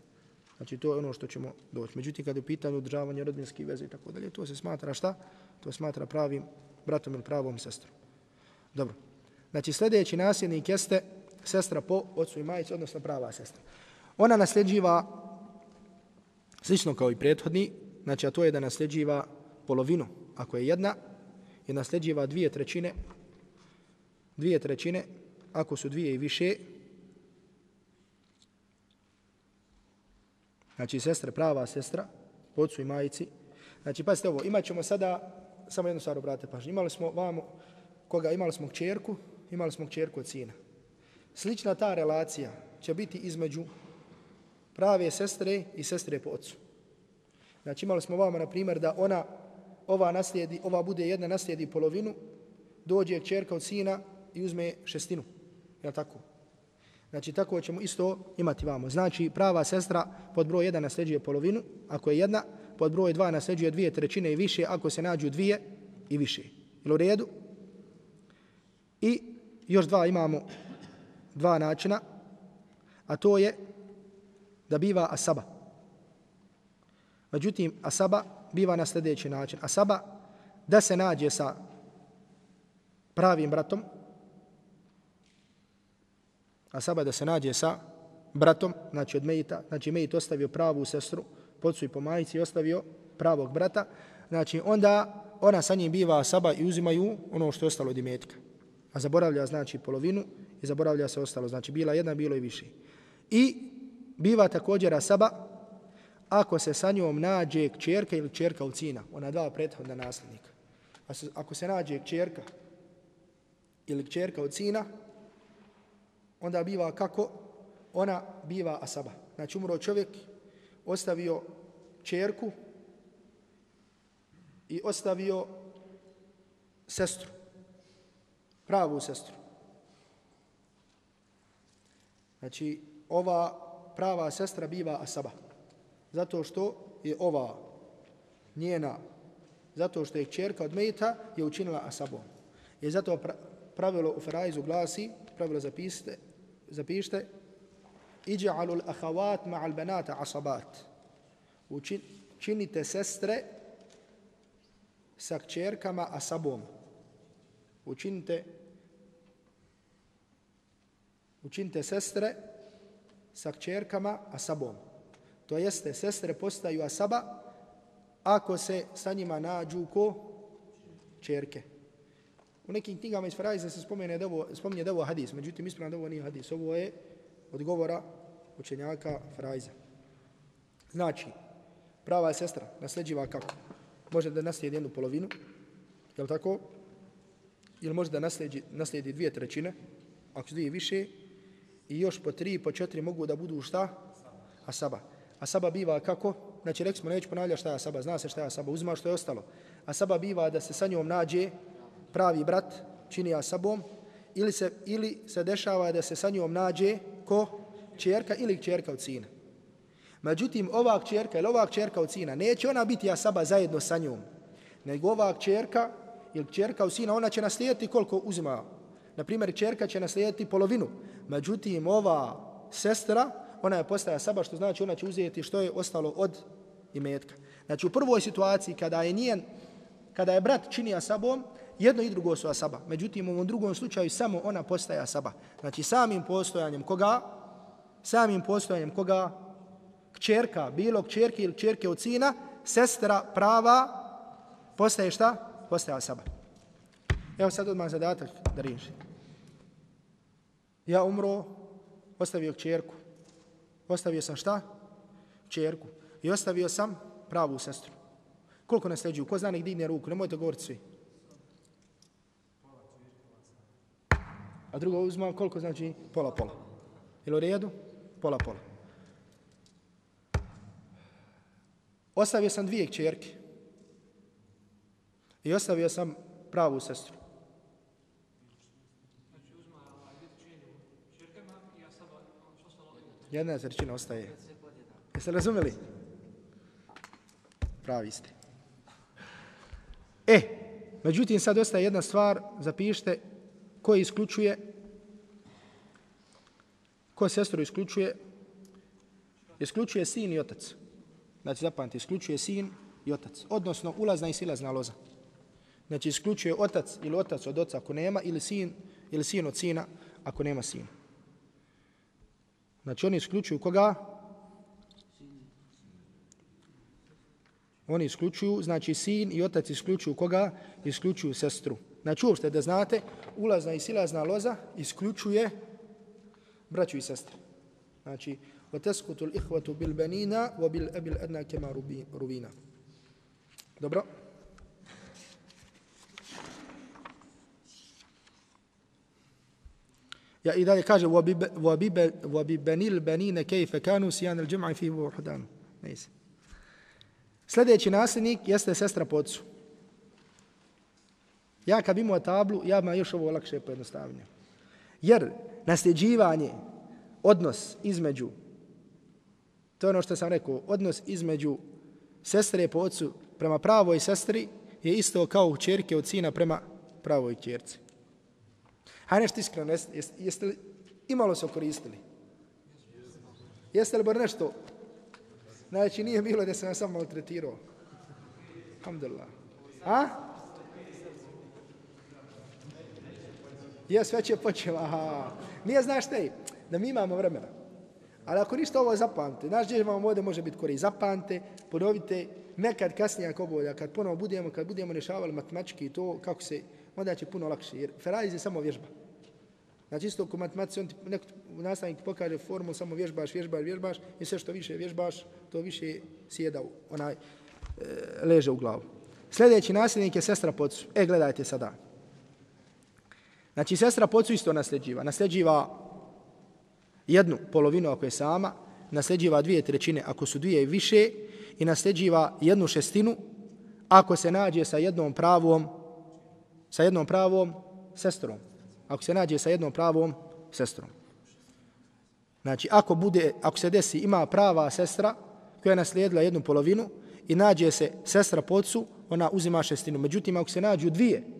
Znači, to je ono što ćemo doći. Međutim, kada je u pitanju održavanje rodbinskih veze i tako dalje, to se smatra šta? To smatra pravim bratom ili pravom sestrom. Dobro. Znači sljedeći nasljednik jeste sestra po ocu i majici, odnosno prava sestra. Ona nasljeđiva slično kao i prethodni, znači a to je da nasljeđiva polovinu, ako je jedna, i nasljeđiva dvije trećine, dvije trećine, ako su dvije i više, znači sestre, prava sestra, po ocu i majici. Znači, pazite ovo, imat ćemo sada, samo jednu stvar obrate pažnje, imali smo vamo, koga imali smo kćerku, imali smo kćerku od sina. Slična ta relacija će biti između prave sestre i sestre po ocu. Znači imali smo vama na primjer da ona, ova, naslijedi, ova bude jedna naslijedi polovinu, dođe kćerka od sina i uzme šestinu. Je tako? Znači, tako ćemo isto imati vamo. Znači, prava sestra pod broj 1 nasljeđuje polovinu, ako je jedna, pod broj 2 nasljeđuje dvije trećine i više, ako se nađu dvije i više. Ili u redu? I još dva imamo, dva načina, a to je da biva asaba. Međutim, asaba biva na sljedeći način. Asaba da se nađe sa pravim bratom, asaba da se nađe sa bratom, znači od Mejita, znači Mejit ostavio pravu sestru, pocu i po majici, ostavio pravog brata, znači onda ona sa njim biva asaba i uzimaju ono što je ostalo od imetka. A zaboravlja znači polovinu i zaboravlja se ostalo, znači bila jedna, bilo i više. I biva također asaba ako se sa njom nađe kćerka ili kćerka u cina, ona dva prethodna A Ako se nađe kćerka ili kćerka od cina, onda biva kako? Ona biva asaba. Znači umro čovjek, ostavio čerku i ostavio sestru. Pravu sestru. Znači, ova prava sestra biva asaba. Zato što je ova njena, zato što je čerka od Mejta, je učinila asabom. I zato pravilo u Faraizu glasi, pravilo zapisite, zapišite, iđa'alu l'ahavat ma'al benata asabat. Učinite sestre sa kćerkama asabom. Učinite učinite sestre sa kćerkama asabom. To jeste, sestre postaju asaba ako se sa njima nađu ko čerke. U nekim knjigama iz Farajza se spomene da ovo, spominje da ovo hadis, međutim ispravno da ovo nije hadis. Ovo je odgovora učenjaka Farajza. Znači, prava sestra nasljeđiva kako? Može da naslijedi jednu polovinu, je li tako? Ili može da naslijedi, naslijedi dvije trećine, ako su dvije više, i još po tri, po četiri mogu da budu šta? Asaba. Asaba biva kako? Znači, rekli smo, neću ponavljati šta je asaba, zna se šta je asaba, uzima što je ostalo. Asaba biva da se sa njom nađe pravi brat čini asabom ili se, ili se dešava da se sa njom nađe ko čerka ili čerka od sina. Međutim, ova čerka ili ova čerka od sina neće ona biti asaba zajedno sa njom, nego ova čerka ili čerka od sina, ona će naslijediti koliko uzima. Naprimjer, čerka će naslijediti polovinu. Međutim, ova sestra, ona je postaja asaba, što znači ona će uzeti što je ostalo od imetka. Znači, u prvoj situaciji, kada je njen, kada je brat čini asabom, jedno i drugo su asaba. Međutim, u ovom drugom slučaju samo ona postaje asaba. Znači, samim postojanjem koga? Samim postojanjem koga? Kćerka, bilo kćerke ili kćerke od sina, sestra prava, postaje šta? Postaje asaba. Evo sad odmah zadatak da riješi. Ja umro, ostavio kćerku. Ostavio sam šta? Kćerku. I ostavio sam pravu sestru. Koliko nasljeđuju? Ko zna nek digne ruku? Nemojte govoriti svi. A drugo uzmam koliko znači pola pola. Jel u redu? Pola pola. Ostavio sam dvije kćerke. I ostavio sam pravu sestru. Jedna trećina ostaje. Jeste razumeli? Pravi ste. E, međutim, sad ostaje jedna stvar, zapišite, ko isključuje, ko sestru isključuje, isključuje sin i otac. Znači, zapamati, isključuje sin i otac. Odnosno, ulazna i silazna loza. Znači, isključuje otac ili otac od oca ako nema, ili sin, ili sin od sina ako nema sina. Znači, oni isključuju koga? Oni isključuju, znači sin i otac isključuju koga? Isključuju sestru. Znači uopšte da znate, ulazna i silazna loza isključuje braću i sestre. Znači, وَتَسْكُتُ الْإِخْوَةُ بِالْبَنِينَ وَبِالْأَبِ الْأَدْنَا كَمَا رُبِينَ Dobro. Ja i dalje kaže وَبِبَنِي الْبَنِينَ كَيْفَ كَانُوا سِيَانَ الْجِمْعِ فِي وُحُدَانُ Sljedeći nasljednik jeste sestra po ocu. Ja kad imao tablu, ja bi još ovo lakše pojednostavnio. Jer nasljeđivanje, odnos između, to je ono što sam rekao, odnos između sestre po ocu prema pravoj sestri je isto kao u čerke od sina prema pravoj čerci. Hajde nešto iskreno, jeste, jeste li imalo se koristili? Jeste li bar nešto? Znači, nije bilo da sam sam maltretirao. Alhamdulillah. A? Jes, već je počela. Aha. Nije, znaš te, da mi imamo vremena. Ali ako ništa ovo zapamte, naš gdje vam ovdje može biti korist, zapamte, ponovite, nekad kasnije ako bolja, kad ponovo budemo, kad budemo rješavali matematički i to, kako se, onda će puno lakše, jer Ferrari je samo vježba. Znači isto ko matematici, on ti, neko nastavnik pokaže formulu, samo vježbaš, vježbaš, vježbaš i sve što više vježbaš, to više sjeda onaj, e, leže u glavu. Sljedeći nasljednik je sestra pocu. E, gledajte sada. Znači, sestra pocu isto nasljeđiva. Nasljeđiva jednu polovinu ako je sama, nasljeđiva dvije trećine ako su dvije i više i nasljeđiva jednu šestinu ako se nađe sa jednom pravom sa jednom pravom sestrom. Ako se nađe sa jednom pravom sestrom. Znači, ako, bude, ako se desi ima prava sestra koja je naslijedila jednu polovinu i nađe se sestra pocu, ona uzima šestinu. Međutim, ako se nađu dvije,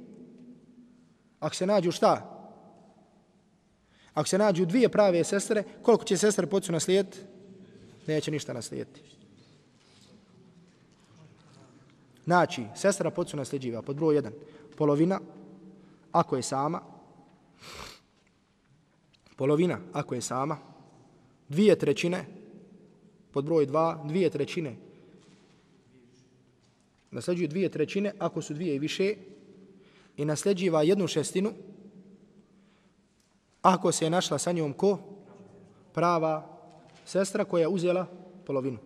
ako se nađu šta? Ako se nađu dvije prave sestre, koliko će sestra pocu naslijediti? Neće ništa naslijediti. Znači, sestra pocu nasljeđiva pod broj jedan. Polovina, ako je sama. Polovina, ako je sama. Dvije trećine, pod broj dva, dvije trećine. Nasljeđuju dvije trećine, ako su dvije i više. I nasljeđiva jednu šestinu, ako se je našla sa njom ko? Prava sestra koja je uzela polovinu.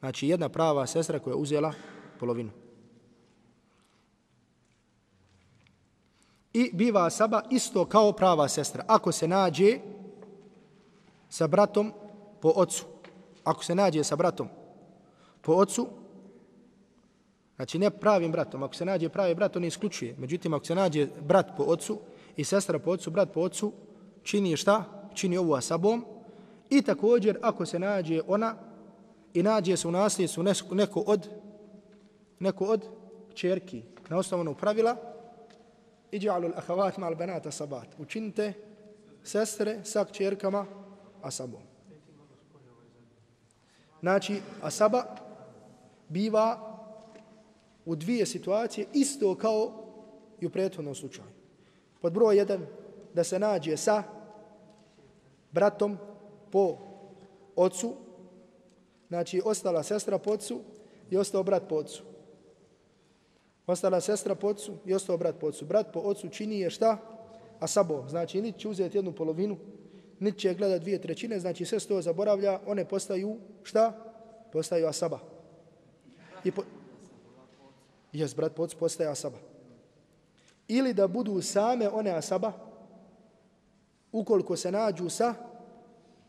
Znači jedna prava sestra koja je uzela polovinu. I biva saba isto kao prava sestra. Ako se nađe sa bratom po ocu. Ako se nađe sa bratom po ocu, znači ne pravim bratom, ako se nađe pravi brat, on isključuje. Međutim, ako se nađe brat po ocu i sestra po ocu, brat po ocu, čini šta? Čini ovu asabom. I također, ako se nađe ona i nađe se u nasljedstvu neko od neko od čerki na osnovu pravila iđa'alul ahavat ma'al banata sabat. Učinite sestre sa čerkama asabom. Znači, asaba biva u dvije situacije isto kao i u prethodnom slučaju. Pod broj jedan, da se nađe sa bratom po ocu, znači ostala sestra po ocu i ostao brat po ocu. Ostala sestra po ocu i ostao brat po ocu. Brat po ocu čini je šta? A sabo. Znači, niti će uzeti jednu polovinu, niti će gledati dvije trećine, znači sve to zaboravlja, one postaju šta? Postaju asaba. I po... Jes, brat postaje asaba. Ili da budu same one asaba, ukoliko se nađu sa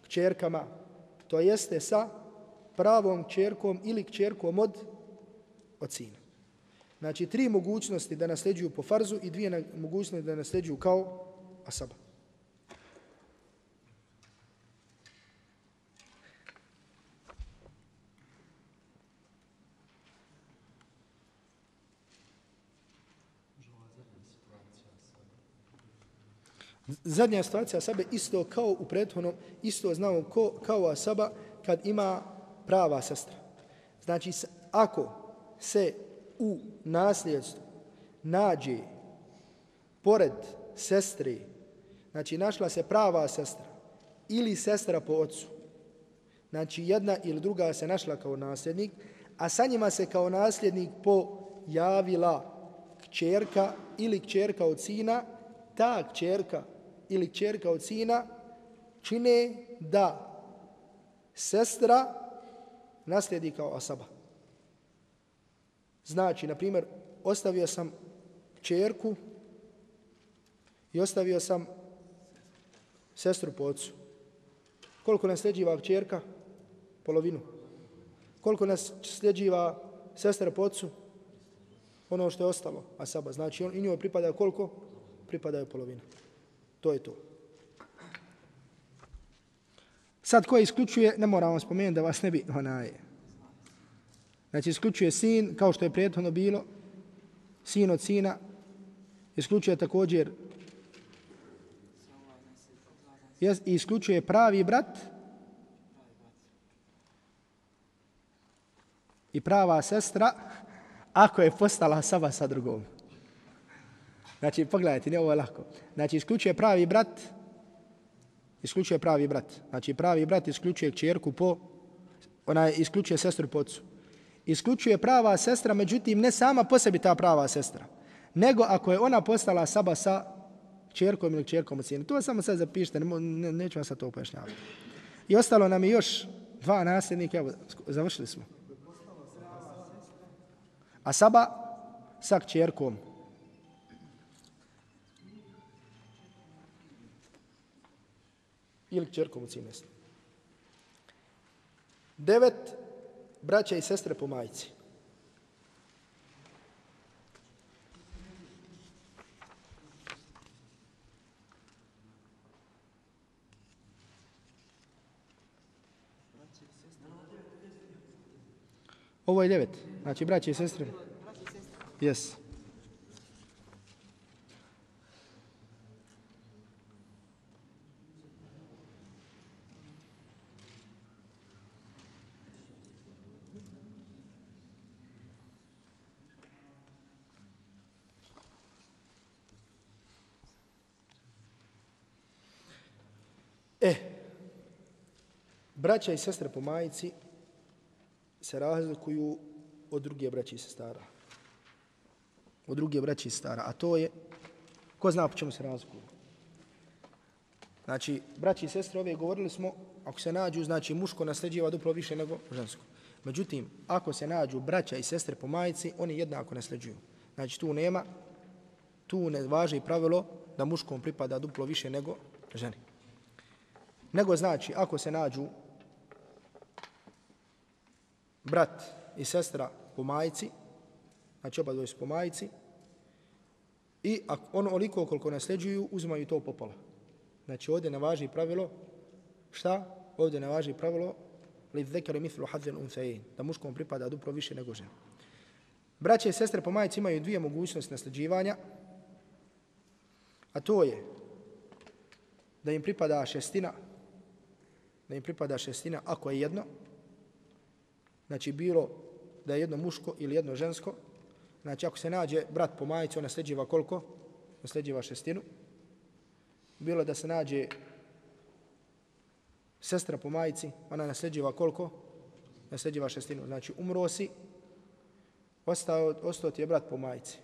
kćerkama, to jeste sa pravom kćerkom ili kćerkom od, od sina. Znači, tri mogućnosti da nasljeđuju po farzu i dvije mogućnosti da nasljeđuju kao asaba. Zadnja situacija Asabe isto kao u prethodnom, isto znamo ko, kao Asaba kad ima prava sestra. Znači, ako se u nasljedstvu nađe pored sestre, znači našla se prava sestra ili sestra po ocu, znači jedna ili druga se našla kao nasljednik, a sa njima se kao nasljednik pojavila kćerka ili kćerka od sina, ta kćerka ili čerka od sina čine da sestra naslijedi kao asaba. Znači, na primjer, ostavio sam čerku i ostavio sam sestru po ocu. Koliko nas sljeđiva čerka? Polovinu. Koliko nas sljeđiva sestra po ocu? Ono što je ostalo, a saba. Znači, on, i njoj pripada koliko? Pripada je polovina. To je to. Sad ko isključuje, ne moramo spomenuti da vas ne bi onaj. Znači isključuje sin, kao što je prijetno bilo, sin od sina, isključuje također i isključuje pravi brat i prava sestra ako je postala saba sa drugom. Znači, pogledajte, ne ovo je lako. Znači, isključuje pravi brat, isključuje pravi brat. Znači, pravi brat isključuje čerku po, ona isključuje sestru po ocu. Isključuje prava sestra, međutim, ne sama po sebi ta prava sestra, nego ako je ona postala saba sa čerkom ili čerkom od sina. To samo sad zapišite, ne, ne, neću vam sad to upojašnjavati. I ostalo nam je još dva nasljednika, evo, završili smo. A saba sa čerkom. Ili čerkom u cimestu. Devet braća i sestre po majici. Ovo je devet. Znači, braće i sestre. Braće i sestre. Yes. E, braća i sestre po majici se razlikuju od druge braće i sestara. Od druge braće i sestara. A to je, ko zna po čemu se razlikuju? Znači, braći i sestre ove govorili smo, ako se nađu, znači muško nasljeđiva duplo više nego žensko. Međutim, ako se nađu braća i sestre po majici, oni jednako nasljeđuju. Znači, tu nema, tu ne važi pravilo da muškom pripada duplo više nego ženi. Nego znači, ako se nađu brat i sestra po majici, znači oba dvoje su po majici, i ono oliko koliko nasljeđuju, uzmaju to popola. Znači ovdje ne važi pravilo, šta? Ovdje ne važi pravilo, li dhekari mithlu hadzen unthejin, da muškom pripada duplo više nego žena. Braće i sestre po majici imaju dvije mogućnosti nasljeđivanja, a to je da im pripada šestina, da im pripada šestina ako je jedno, znači bilo da je jedno muško ili jedno žensko, znači ako se nađe brat po majici, nasljeđiva koliko? Nasljeđiva šestinu. Bilo da se nađe sestra po majici, ona nasljeđiva koliko? Nasljeđiva šestinu. Znači umro si, ostao, ostao ti je brat po majici.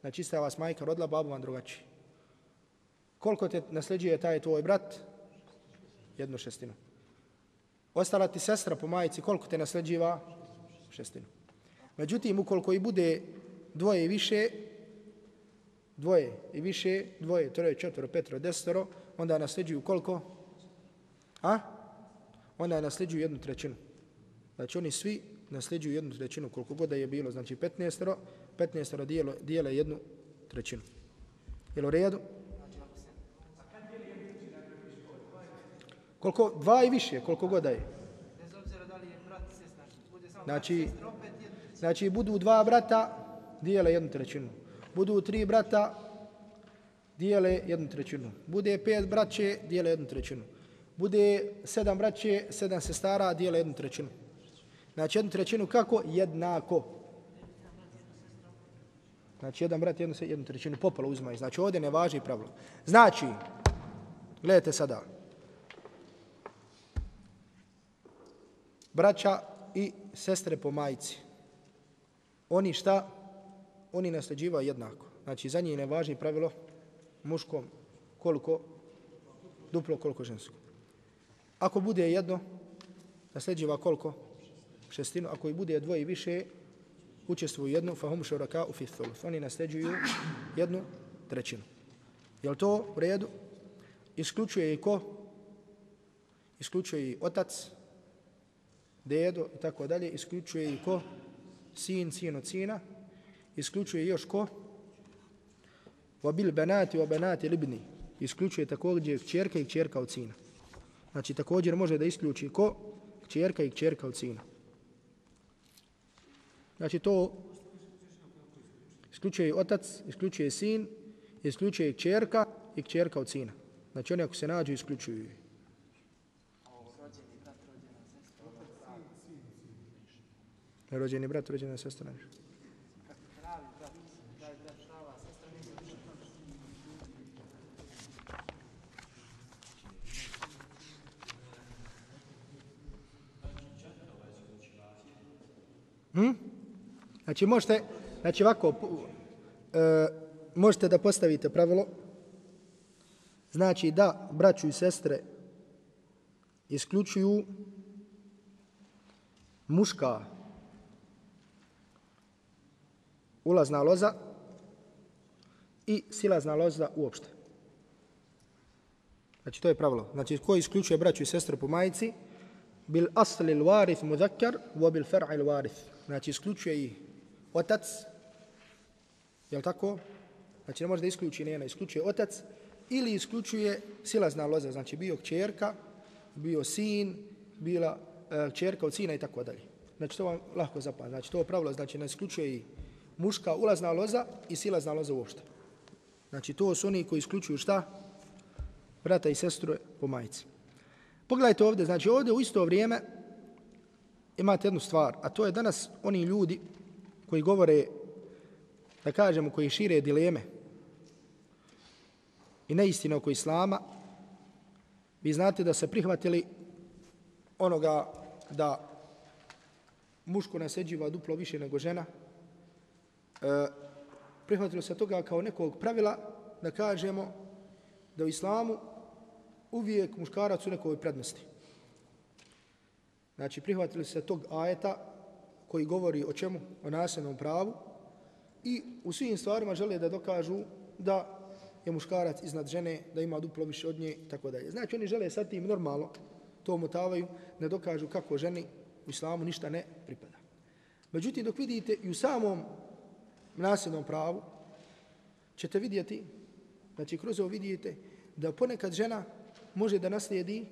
Znači ista vas majka rodila, babu vam drugačiji. Koliko te nasljeđuje taj tvoj brat? Jednu šestinu. Ostala ti sestra po majici, koliko te nasljeđiva? Šestinu. Međutim, ukoliko i bude dvoje i više, dvoje i više, dvoje, troje, četvoro, petro, desetoro, onda nasljeđuju koliko? A? Onda nasljeđuju jednu trećinu. Znači oni svi nasljeđuju jednu trećinu, koliko god je bilo, znači 15-oro, 15-oro dijele, jednu trećinu. Jel u redu? Koliko? Dva i više, koliko god da je. Bez obzira da li je brat. Bude samo znači, znači, budu dva brata, dijele jednu trećinu. Budu tri brata, dijele jednu trećinu. Bude pet braće, dijele jednu trećinu. Bude sedam braće, sedam sestara, dijele jednu trećinu. Znači, jednu trećinu kako? Jednako. Znači, jedan brat jednu, jednu trećinu popolo uzmaju. Znači, ovdje ne važi pravilo. Znači, gledajte sada. Braća i sestre po majici. Oni šta? Oni nasljeđivaju jednako. Znači, za njih ne važi pravilo muškom koliko, duplo koliko žensko. Ako bude jedno, nasljeđiva koliko? Šestinu. Ako i bude dvoje i više, učestvuju jednu, fahum šoraka u fithul. Oni nasljeđuju jednu trećinu. Je to u redu? Isključuje i ko? Isključuje i otac, dedo i tako dalje, isključuje i ko? Sin, sin od sina. Isključuje još ko? Vabil benati, banati wa banati libni. Isključuje također kćerka i kćerka od sina. Znači također može da isključi ko? Kćerka i kćerka od sina. Znači to isključuje otac, isključuje sin, isključuje kćerka i kćerka od sina. Znači oni ako se nađu isključuju Rođeni brat, rođena sestra. Nešto. Hm? Znači možete, znači ovako, e, možete da postavite pravilo, znači da braću i sestre isključuju muška ulazna loza i silazna loza uopšte. Znači to je pravilo. Znači ko isključuje braću i sestre po majici, bil asli il warith muzakkar, wa bil far'i il warith znači isključuje i otac, jel tako? Znači ne može da isključi njena, isključuje otac, ili isključuje silazna loza, znači bio kćerka, bio sin, bila uh, kćerka od sina i tako dalje. Znači to vam lahko zapad. Znači to pravilo znači ne isključuje i muška ulazna loza i silazna loza uopšte. Znači to su oni koji isključuju šta? Brata i sestru po majici. Pogledajte ovdje, znači ovdje u isto vrijeme imate jednu stvar, a to je danas oni ljudi koji govore, da kažemo, koji šire dileme i neistine oko Islama, vi znate da se prihvatili onoga da muško naseđiva duplo više nego žena, E, prihvatilo prihvatili se toga kao nekog pravila da kažemo da u Islamu uvijek muškarac u nekoj prednosti. Znači, prihvatili se tog ajeta koji govori o čemu? O nasljednom pravu i u svim stvarima žele da dokažu da je muškarac iznad žene, da ima duplo više od nje tako dalje. Znači, oni žele sad tim normalno to omotavaju, ne dokažu kako ženi u islamu ništa ne pripada. Međutim, dok vidite i u samom nasljednom pravu, ćete vidjeti, znači kroz ovo vidite, da ponekad žena može da naslijedi,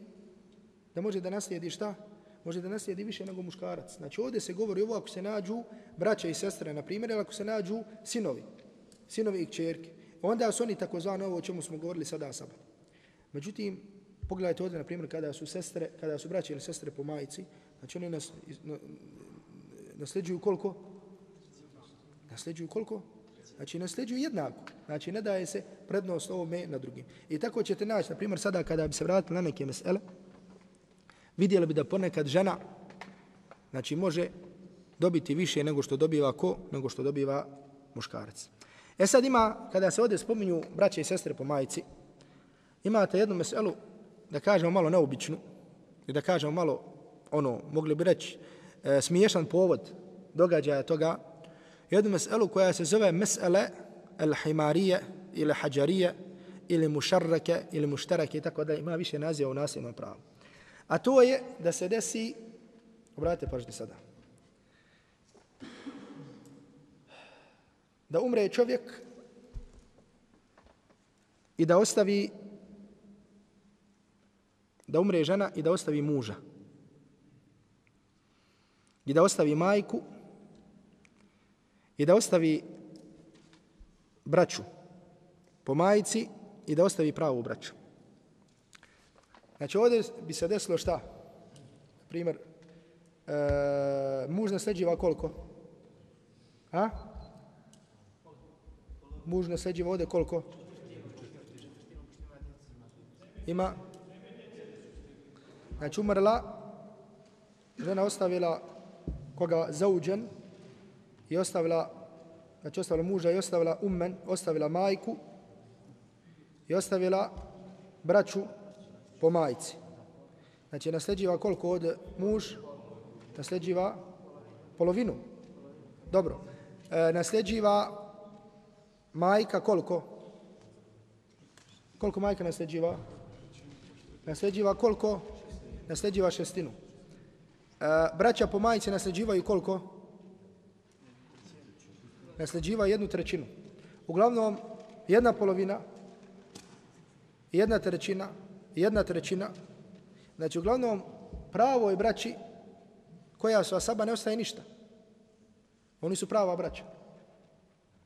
da može da naslijedi šta? može da naslijedi više nego muškarac. Znači ovdje se govori ovo ako se nađu braća i sestre, na primjer, ili ako se nađu sinovi, sinovi i čerke. Onda su oni takozvani ovo o čemu smo govorili sada sabat. Međutim, pogledajte ovdje, na primjer, kada su sestre, kada su braće ili sestre po majici, znači oni nas, nasljeđuju koliko? Nasljeđuju koliko? Znači, nasljeđuju jednako. Znači, ne daje se prednost ovome na drugim. I tako ćete naći, na primjer, sada kada bi se vratili na neke mesele, vidjeli bi da ponekad žena znači može dobiti više nego što dobiva ko, nego što dobiva muškarac. E sad ima, kada se ovdje spominju braće i sestre po majici, imate jednu meselu, da kažemo malo neobičnu, i da kažemo malo, ono, mogli bi reći, e, smiješan povod događaja toga, jednu meselu koja se zove mesele al-himarije ili hađarije ili mušarrake ili muštarake i tako da ima više naziva u nasljednom pravu. A to je da se desi, obratite pažnje sada, da umre čovjek i da ostavi da umre žena i da ostavi muža. I da ostavi majku i da ostavi braću po majici i da ostavi pravu braću. Znači ovdje bi se desilo šta? Primjer, e, muž nasljeđiva koliko? A? Muž nasljeđiva ovdje koliko? Ima? Znači umrla, žena ostavila koga zauđen i ostavila, znači ostavila muža i ostavila umen, ostavila majku i ostavila braću po majci. Znači, nasljeđiva koliko od muž? Nasljeđiva polovinu. Dobro. E, nasljeđiva majka koliko? Koliko majka nasljeđiva? Nasljeđiva koliko? Nasljeđiva šestinu. E, braća po majici nasljeđivaju koliko? Nasljeđiva jednu trećinu. Uglavnom, jedna polovina, jedna trećina, jedna trećina, Znači, uglavnom, pravo je braći koja su asaba ne ostaje ništa. Oni su prava braća.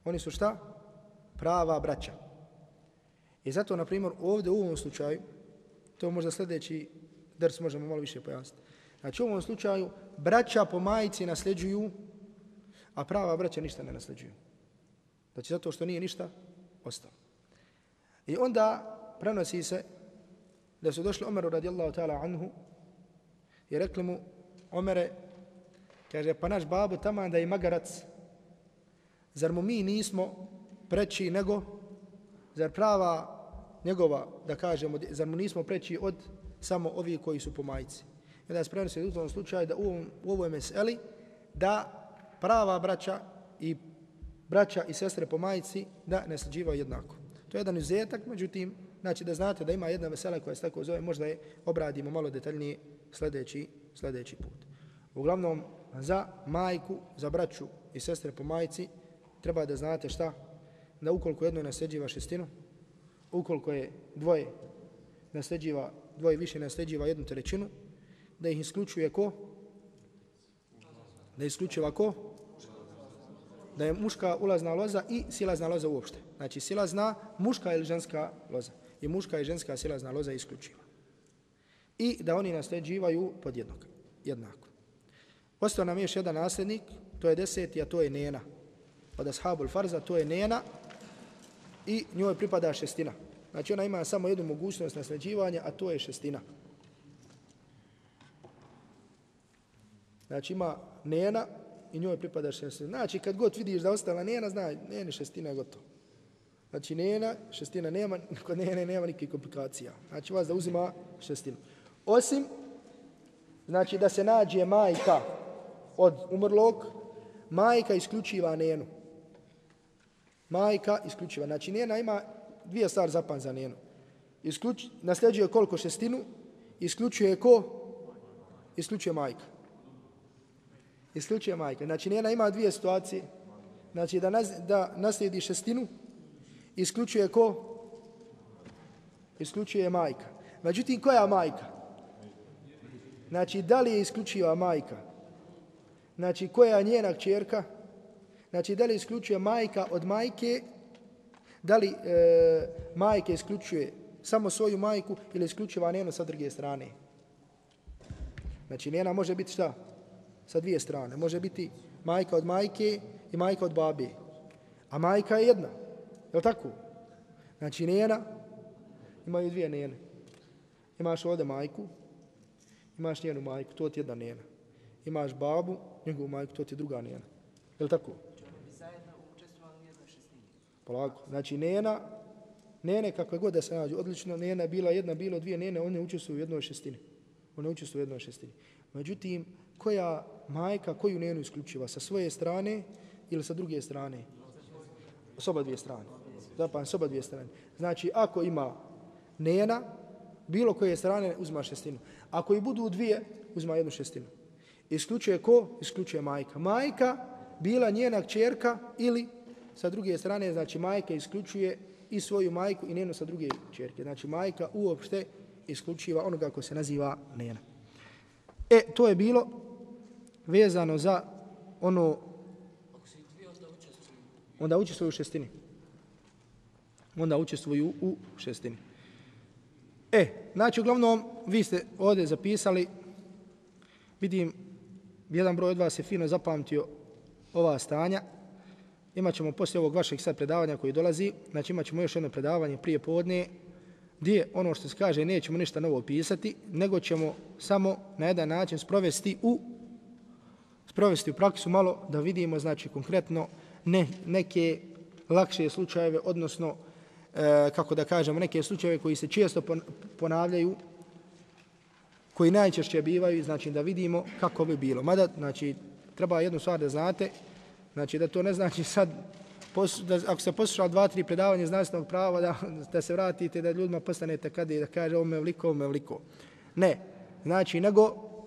Oni su šta? Prava braća. I zato, na primjer, ovdje u ovom slučaju, to možda sljedeći drs možemo malo više pojasniti. Znači, u ovom slučaju, braća po majici nasljeđuju, a prava braća ništa ne nasljeđuju. Znači, zato što nije ništa ostalo. I onda prenosi se da su došli Omeru radijallahu ta'ala anhu i rekli mu, Omere, kaže, pa naš babo tamo da je magarac, zar mu mi nismo preći nego, zar prava njegova, da kažemo, zar mu nismo preći od samo ovi koji su po majici. I da se prenosi u tom slučaju da u, ovom, u ovoj meseli da prava braća i braća i sestre po majici da ne sliđivaju jednako. To je jedan izuzetak, međutim, znači da znate da ima jedna vesela koja se tako zove, možda je obradimo malo detaljnije sljedeći, sljedeći put. Uglavnom, za majku, za braću i sestre po majici, treba da znate šta? Da ukoliko jedno nasljeđiva šestinu, ukoliko je dvoje nasljeđiva, dvoje više nasljeđiva jednu trećinu, da ih isključuje ko? Da isključuje ko? Da je muška ulazna loza i silazna loza uopšte. Znači silazna, muška ili ženska loza. I muška i ženska silazna loza isključiva. I da oni nasljeđivaju pod jednog, jednako. Ostao nam još jedan nasljednik, to je deseti, a to je Nena. Od Ashabul Farza, to je Nena i njoj pripada šestina. Znači ona ima samo jednu mogućnost nasljeđivanja, a to je šestina. Znači ima Nena i njoj pripada šestina. Znači kad god vidiš da ostala Nena, zna, Nene šestina je gotovo. Znači Nena, šestina nema, kod Nene nema nikakvih komplikacija. Znači vas da uzima šestinu. Osim, znači da se nađe majka od umrlog, majka isključiva Nenu. Majka isključiva. Znači Nena ima dvije stvari zapan za Nenu. Isključ, nasljeđuje koliko šestinu, isključuje ko? Isključuje majka. Isključuje majka. Znači njena ima dvije situacije. Znači da, nas, da naslijedi šestinu, isključuje ko? Isključuje majka. Međutim, koja majka? Znači, da li je isključiva majka? Znači, koja je njena čerka? Znači, da li isključuje majka od majke? Da li e, majke isključuje samo svoju majku ili isključiva njeno sa druge strane? Znači, njena može biti šta? Sa dvije strane. Može biti majka od majke i majka od babe. A majka je jedna. Je li tako? Znači, njena imaju dvije njene. Imaš ovdje majku, imaš njenu majku, to ti jedna njena. Imaš babu, njegovu majku, to ti druga njena. Je li tako? Polako. Znači, nena, nene kakve god da se nađu, odlično, nena bila jedna, bilo dvije nene, one učestvuju u jednoj šestini. One učestvuju u jednoj šestini. Međutim, koja majka, koju njenu isključiva? Sa svoje strane ili sa druge strane? S oba dvije strane. Zapan, s oba dvije strane. Znači, ako ima nena, bilo koje strane uzma šestinu. Ako i budu dvije, uzma jednu šestinu. Isključuje ko? Isključuje majka. Majka bila njena čerka ili sa druge strane, znači majka isključuje i svoju majku i njenu sa druge čerke. Znači majka uopšte isključiva onoga ko se naziva njena. E, to je bilo vezano za ono... Onda učestvuju u šestini. Onda učestvuju u šestini. E, znači, uglavnom, vi ste ovdje zapisali, vidim, jedan broj od vas je fino zapamtio ova stanja. Imaćemo poslije ovog vašeg sad predavanja koji dolazi, znači imaćemo još jedno predavanje prije podne, gdje ono što se kaže nećemo ništa novo pisati, nego ćemo samo na jedan način sprovesti u sprovesti u praksu malo da vidimo znači konkretno ne, neke lakše slučajeve, odnosno e, kako da kažemo, neke slučajeve koji se često ponavljaju, koji najčešće bivaju, znači da vidimo kako bi bilo. Mada, znači, treba jednu stvar da znate, znači da to ne znači sad, pos, da, ako se poslušao dva, tri predavanja znanstvenog prava, da, da se vratite, da ljudima postanete kada i da kaže ome vliko, ome vliko. Ne, znači, nego,